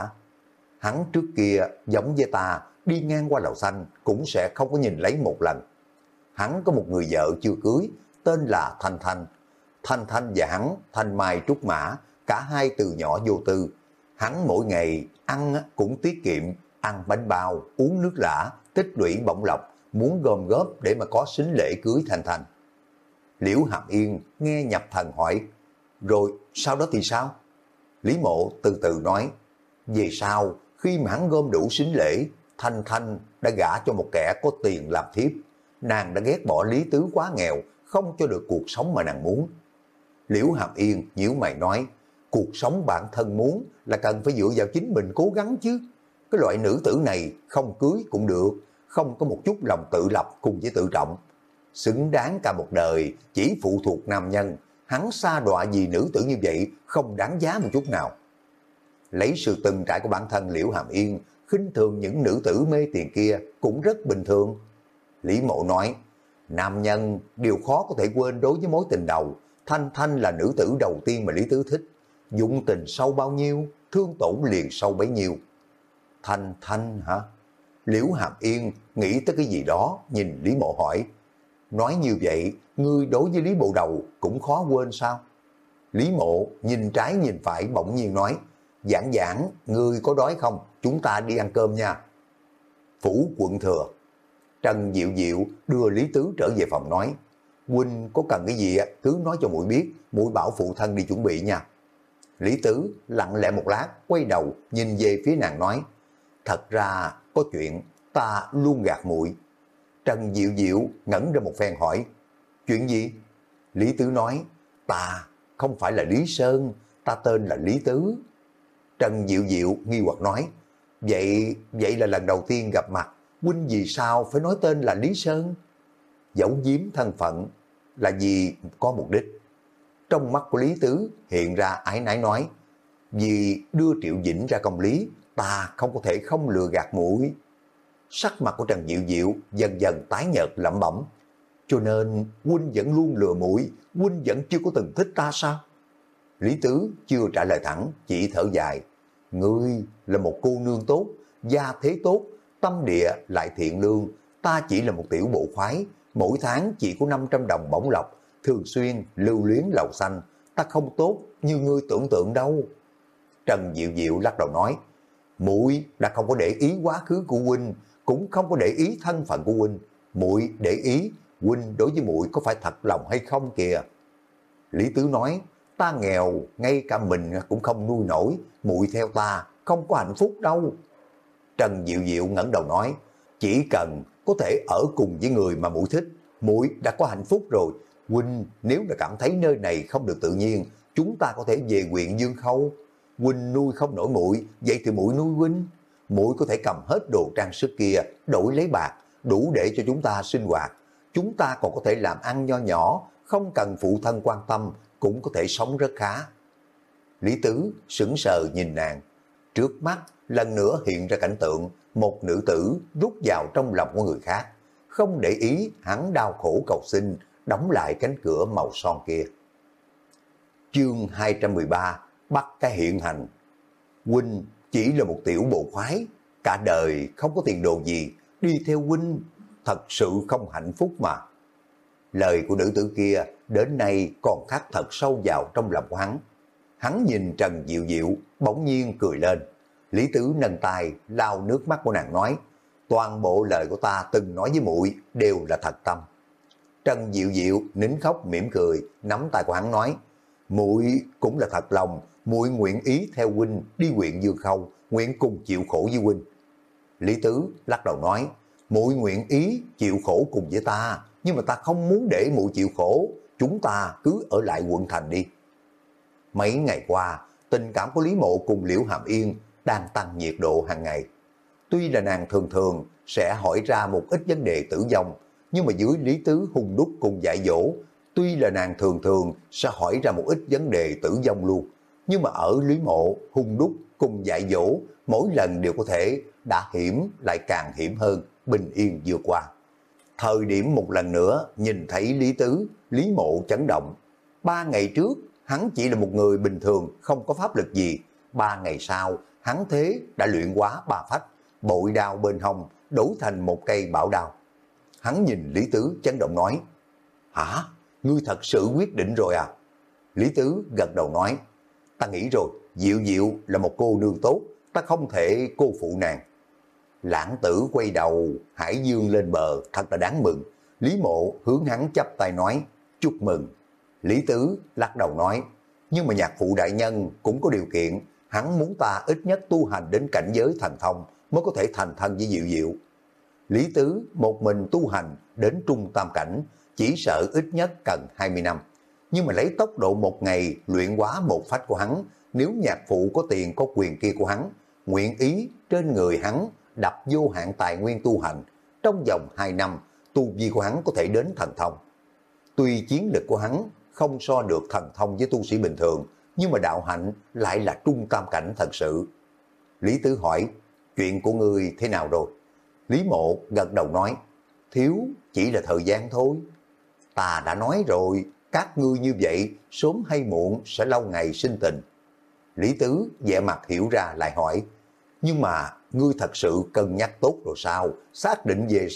[SPEAKER 1] Hắn trước kia giống với ta, đi ngang qua lầu xanh cũng sẽ không có nhìn lấy một lần. Hắn có một người vợ chưa cưới, tên là Thanh Thanh. Thanh Thanh và hắn, Thanh Mai Trúc Mã, cả hai từ nhỏ vô tư. Hắn mỗi ngày ăn cũng tiết kiệm, ăn bánh bao, uống nước lã, tích lũy bổng lọc muốn gom góp để mà có xính lễ cưới Thanh Thanh. Liễu Hàm Yên nghe nhập thần hỏi, rồi sau đó thì sao? Lý Mộ từ từ nói, về sau khi mà hắn gom đủ xính lễ, Thanh Thanh đã gả cho một kẻ có tiền làm thiếp. Nàng đã ghét bỏ Lý Tứ quá nghèo, không cho được cuộc sống mà nàng muốn. Liễu Hàm Yên nhíu mày nói, cuộc sống bản thân muốn là cần phải dựa vào chính mình cố gắng chứ. Cái loại nữ tử này không cưới cũng được, không có một chút lòng tự lập cùng với tự trọng. Xứng đáng cả một đời chỉ phụ thuộc nam nhân, hắn xa đọa vì nữ tử như vậy không đáng giá một chút nào. Lấy sự từng trải của bản thân Liễu Hàm Yên, khinh thường những nữ tử mê tiền kia cũng rất bình thường. Lý Mộ nói, nam nhân đều khó có thể quên đối với mối tình đầu, Thanh Thanh là nữ tử đầu tiên mà Lý Tứ thích. Dụng tình sâu bao nhiêu, thương tổn liền sâu bấy nhiêu. Thanh Thanh hả? Liễu Hàm Yên nghĩ tới cái gì đó, nhìn Lý Mộ hỏi. Nói như vậy, ngươi đối với Lý Bộ Đầu cũng khó quên sao? Lý Mộ nhìn trái nhìn phải bỗng nhiên nói, giảng giảng, ngươi có đói không? Chúng ta đi ăn cơm nha. Phủ quận thừa. Trần Diệu Diệu đưa Lý Tứ trở về phòng nói, Huynh có cần cái gì cứ nói cho muội biết, muội bảo phụ thân đi chuẩn bị nha. Lý Tứ lặng lẽ một lát, quay đầu nhìn về phía nàng nói, thật ra có chuyện ta luôn gạt muội. Trần Diệu Diệu ngẩn ra một phen hỏi, chuyện gì? Lý Tứ nói, ta không phải là Lý Sơn, ta tên là Lý Tứ. Trần Diệu Diệu nghi hoặc nói, vậy vậy là lần đầu tiên gặp mặt, huynh vì sao phải nói tên là Lý Sơn? Giấu giếm thân phận là vì có mục đích. Trong mắt của Lý Tứ hiện ra ái nái nói, vì đưa Triệu Dĩnh ra công lý, ta không có thể không lừa gạt mũi. Sắc mặt của Trần Diệu Diệu dần dần tái nhợt lẩm bẩm. Cho nên huynh vẫn luôn lừa mũi, huynh vẫn chưa có từng thích ta sao? Lý Tứ chưa trả lời thẳng, chỉ thở dài. Ngươi là một cô nương tốt, gia thế tốt, tâm địa lại thiện lương, ta chỉ là một tiểu bộ khoái, mỗi tháng chỉ có 500 đồng bổng lộc, thường xuyên lưu luyến lầu xanh, ta không tốt như ngươi tưởng tượng đâu. Trần Diệu Diệu lắc đầu nói, muội đã không có để ý quá khứ của huynh, cũng không có để ý thân phận của huynh, muội để ý huynh đối với muội có phải thật lòng hay không kìa. Lý Tứ nói, ta nghèo, ngay cả mình cũng không nuôi nổi, muội theo ta, không có hạnh phúc đâu. Trần Diệu Diệu ngẩng đầu nói, chỉ cần có thể ở cùng với người mà mũi thích, mũi đã có hạnh phúc rồi. Huynh nếu đã cảm thấy nơi này không được tự nhiên, chúng ta có thể về huyện Dương Khâu. Huynh nuôi không nổi mũi, vậy thì mũi nuôi huynh. Mũi có thể cầm hết đồ trang sức kia, đổi lấy bạc, đủ để cho chúng ta sinh hoạt. Chúng ta còn có thể làm ăn nho nhỏ, không cần phụ thân quan tâm, cũng có thể sống rất khá. Lý Tứ sững sờ nhìn nàng. Trước mắt lần nữa hiện ra cảnh tượng một nữ tử rút vào trong lòng của người khác, không để ý hắn đau khổ cầu xin, đóng lại cánh cửa màu son kia. Chương 213 Bắt cái hiện hành Huynh chỉ là một tiểu bộ khoái, cả đời không có tiền đồ gì, đi theo Huynh, thật sự không hạnh phúc mà. Lời của nữ tử kia đến nay còn khắc thật sâu vào trong lòng của hắn. Hắn nhìn Trần Diệu Diệu, bỗng nhiên cười lên. Lý Tứ nâng tay, lau nước mắt của nàng nói, toàn bộ lời của ta từng nói với muội đều là thật tâm. Trần Diệu Diệu nín khóc mỉm cười, nắm tay của hắn nói, muội cũng là thật lòng, muội nguyện ý theo huynh đi huyện Dương Khâu, nguyện cùng chịu khổ với huynh. Lý Tứ lắc đầu nói, muội nguyện ý chịu khổ cùng với ta, nhưng mà ta không muốn để muội chịu khổ, chúng ta cứ ở lại quận thành đi. Mấy ngày qua, tình cảm của Lý Mộ cùng Liễu Hàm Yên đang tăng nhiệt độ hàng ngày. Tuy là nàng thường thường sẽ hỏi ra một ít vấn đề tử vong, nhưng mà dưới Lý Tứ hung đúc cùng dạy dỗ, tuy là nàng thường thường sẽ hỏi ra một ít vấn đề tử vong luôn, nhưng mà ở Lý Mộ hung đúc cùng dạy dỗ, mỗi lần đều có thể đã hiểm lại càng hiểm hơn, bình yên vừa qua. Thời điểm một lần nữa nhìn thấy Lý Tứ, Lý Mộ chấn động. Ba ngày trước, hắn chỉ là một người bình thường, không có pháp lực gì. Ba ngày sau, hắn thế đã luyện quá ba phách, bội đao bên hông, đổi thành một cây bảo đao. Hắn nhìn Lý Tứ chấn động nói, Hả? Ngươi thật sự quyết định rồi à? Lý Tứ gật đầu nói, ta nghĩ rồi, Diệu Diệu là một cô nương tốt, ta không thể cô phụ nàng. Lãng tử quay đầu, Hải Dương lên bờ, thật là đáng mừng. Lý mộ hướng hắn chấp tay nói, chúc mừng. Lý tứ lắc đầu nói, nhưng mà nhạc phụ đại nhân cũng có điều kiện, hắn muốn ta ít nhất tu hành đến cảnh giới thành thông mới có thể thành thân với Diệu Diệu. Lý tứ một mình tu hành đến trung tam cảnh, chỉ sợ ít nhất cần 20 năm. Nhưng mà lấy tốc độ một ngày luyện quá một phách của hắn, nếu nhạc phụ có tiền có quyền kia của hắn, nguyện ý trên người hắn đập vô hạn tài nguyên tu hành, trong vòng 2 năm, tu vi của hắn có thể đến thần thông. Tuy chiến lực của hắn không so được thần thông với tu sĩ bình thường, nhưng mà đạo hạnh lại là trung tam cảnh thật sự. Lý Tứ hỏi, chuyện của ngươi thế nào rồi? Lý Mộ gật đầu nói, thiếu chỉ là thời gian thôi. Ta đã nói rồi, các ngươi như vậy sớm hay muộn sẽ lâu ngày sinh tình. Lý Tứ vẻ mặt hiểu ra lại hỏi, nhưng mà ngươi thật sự cân nhắc tốt rồi sao? Xác định về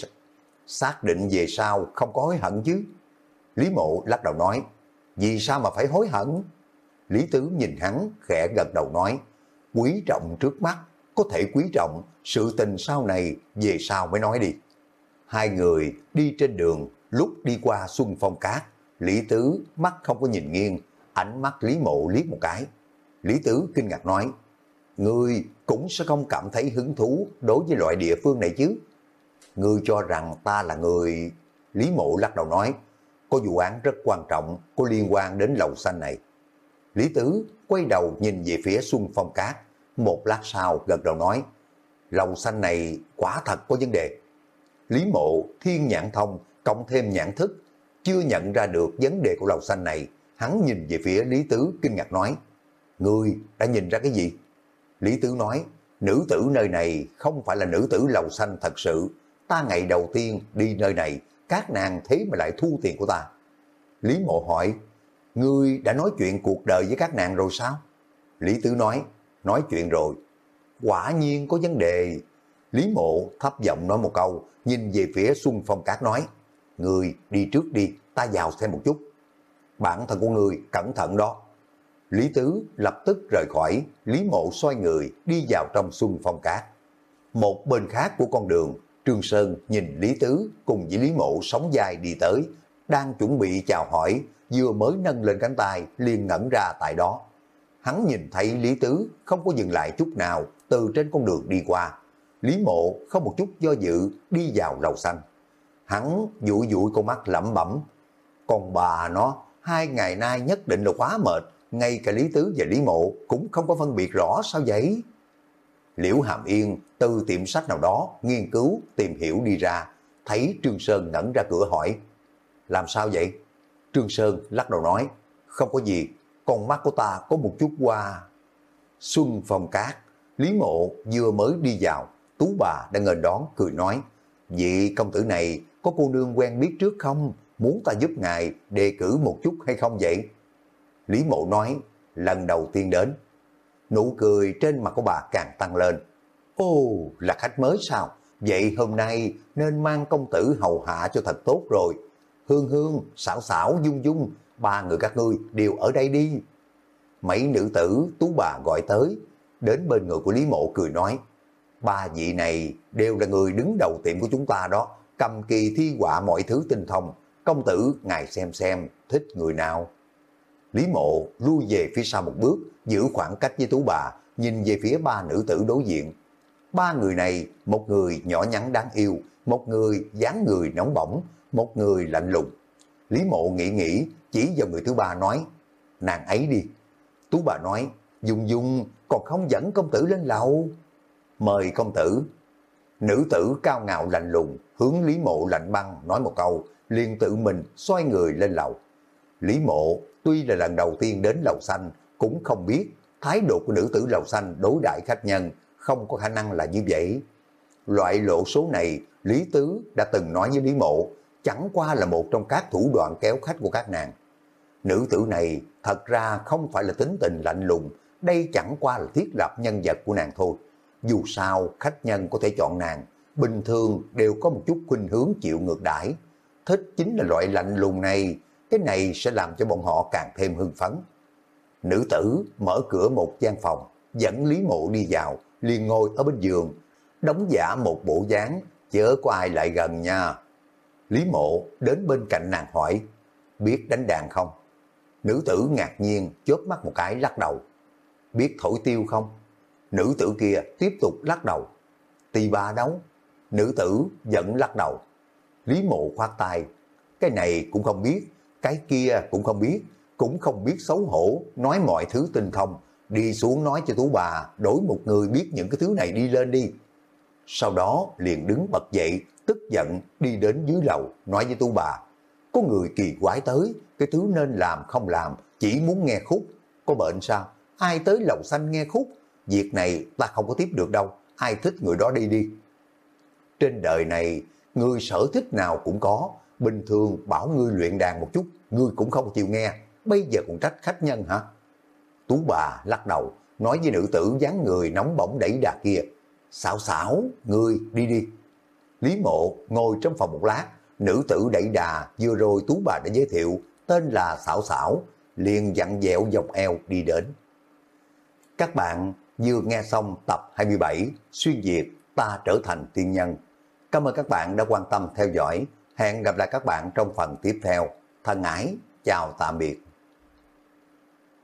[SPEAKER 1] xác định về sao không có hối hận chứ? Lý Mộ lắc đầu nói, vì sao mà phải hối hận? Lý Tứ nhìn hắn khẽ gật đầu nói, quý trọng trước mắt, có thể quý trọng, sự tình sau này về sau mới nói đi. Hai người đi trên đường, lúc đi qua Xuân Phong Cát, Lý Tứ mắt không có nhìn nghiêng, ánh mắt Lý Mộ liếc một cái. Lý Tứ kinh ngạc nói, Ngươi cũng sẽ không cảm thấy hứng thú đối với loại địa phương này chứ. Ngươi cho rằng ta là người... Lý mộ lắc đầu nói, có vụ án rất quan trọng, có liên quan đến lầu xanh này. Lý Tứ quay đầu nhìn về phía Xuân Phong Cát, một lát sau gật đầu nói, lầu xanh này quả thật có vấn đề. Lý mộ, thiên nhãn thông, cộng thêm nhãn thức, chưa nhận ra được vấn đề của lầu xanh này, hắn nhìn về phía Lý Tứ kinh ngạc nói, Ngươi đã nhìn ra cái gì? Lý Tứ nói, nữ tử nơi này không phải là nữ tử lầu xanh thật sự. Ta ngày đầu tiên đi nơi này, các nàng thế mà lại thu tiền của ta. Lý Mộ hỏi, ngươi đã nói chuyện cuộc đời với các nàng rồi sao? Lý Tứ nói, nói chuyện rồi. Quả nhiên có vấn đề. Lý Mộ thấp giọng nói một câu, nhìn về phía Xuân Phong Cát nói, ngươi đi trước đi, ta vào thêm một chút. Bản thân của ngươi cẩn thận đó. Lý Tứ lập tức rời khỏi, Lý Mộ xoay người đi vào trong xuân phong cát. Một bên khác của con đường, Trương Sơn nhìn Lý Tứ cùng với Lý Mộ sống dài đi tới, đang chuẩn bị chào hỏi, vừa mới nâng lên cánh tay liền ngẩn ra tại đó. Hắn nhìn thấy Lý Tứ không có dừng lại chút nào từ trên con đường đi qua. Lý Mộ không một chút do dự đi vào lầu xanh. Hắn dụi dụi con mắt lẩm bẩm. Còn bà nó, hai ngày nay nhất định là quá mệt, ngay cả Lý Tứ và Lý Mộ cũng không có phân biệt rõ sao vậy? Liễu Hàm Yên từ tiệm sách nào đó nghiên cứu, tìm hiểu đi ra, thấy Trương Sơn ngẩn ra cửa hỏi, làm sao vậy? Trương Sơn lắc đầu nói, không có gì, con mắt của ta có một chút qua. Xuân Phong Cát, Lý Mộ vừa mới đi vào, Tú bà đang ngờ đón cười nói, vị công tử này có cô nương quen biết trước không? Muốn ta giúp ngài đề cử một chút hay không vậy? Lý Mộ nói, lần đầu tiên đến. Nụ cười trên mặt của bà càng tăng lên. Ô là khách mới sao? vậy hôm nay nên mang công tử hầu hạ cho thật tốt rồi. Hương hương, xảo xảo, dung dung, ba người các ngươi đều ở đây đi. Mấy nữ tử tú bà gọi tới, đến bên người của Lý Mộ cười nói, ba vị này đều là người đứng đầu tiệm của chúng ta đó, cầm kỳ thi họa mọi thứ tinh thông, công tử ngài xem xem thích người nào. Lý Mộ lui về phía sau một bước, giữ khoảng cách với tú bà, nhìn về phía ba nữ tử đối diện. Ba người này, một người nhỏ nhắn đáng yêu, một người dáng người nóng bỏng, một người lạnh lùng. Lý Mộ nghĩ nghĩ, chỉ vào người thứ ba nói, nàng ấy đi. Tú bà nói, Dung Dung còn không dẫn công tử lên lầu. Mời công tử. Nữ tử cao ngạo lạnh lùng, hướng Lý Mộ lạnh băng nói một câu, liền tự mình xoay người lên lầu. Lý Mộ tuy là lần đầu tiên đến lầu xanh, cũng không biết thái độ của nữ tử lầu xanh đối đại khách nhân không có khả năng là như vậy. Loại lộ số này, Lý Tứ đã từng nói với Lý Mộ, chẳng qua là một trong các thủ đoạn kéo khách của các nàng. Nữ tử này thật ra không phải là tính tình lạnh lùng, đây chẳng qua là thiết lập nhân vật của nàng thôi. Dù sao, khách nhân có thể chọn nàng, bình thường đều có một chút khuynh hướng chịu ngược đãi. Thích chính là loại lạnh lùng này, cái này sẽ làm cho bọn họ càng thêm hưng phấn. Nữ tử mở cửa một gian phòng, dẫn Lý Mộ đi vào, liền ngồi ở bên giường, đóng giả một bộ dáng, chớ có ai lại gần nha. Lý Mộ đến bên cạnh nàng hỏi, biết đánh đàn không? Nữ tử ngạc nhiên, chớp mắt một cái lắc đầu. Biết thổi tiêu không? Nữ tử kia tiếp tục lắc đầu. Tì ba đấu. Nữ tử vẫn lắc đầu. Lý mộ khoát tay. Cái này cũng không biết, cái kia cũng không biết, cũng không biết xấu hổ, nói mọi thứ tinh thông. Đi xuống nói cho tú bà, đổi một người biết những cái thứ này đi lên đi. Sau đó liền đứng bật dậy, tức giận đi đến dưới lầu, nói với tú bà. Có người kỳ quái tới, cái thứ nên làm không làm, chỉ muốn nghe khúc. Có bệnh sao? Ai tới lầu xanh nghe khúc? Việc này ta không có tiếp được đâu, ai thích người đó đi đi. Trên đời này, người sở thích nào cũng có, bình thường bảo ngươi luyện đàn một chút, ngươi cũng không chịu nghe, bây giờ còn trách khách nhân hả? Tú bà lắc đầu, nói với nữ tử dáng người nóng bỏng đẩy đà kia, xảo xảo, ngươi đi đi. Lý mộ ngồi trong phòng một lát, nữ tử đẩy đà vừa rồi tú bà đã giới thiệu, tên là xảo xảo, liền dặn dẹo dọc eo đi đến. Các bạn vừa nghe xong tập 27 Xuyên Việt ta trở thành tiên nhân. Cảm ơn các bạn đã quan tâm theo dõi. Hẹn gặp lại các bạn trong phần tiếp theo. Thân ái, chào tạm biệt.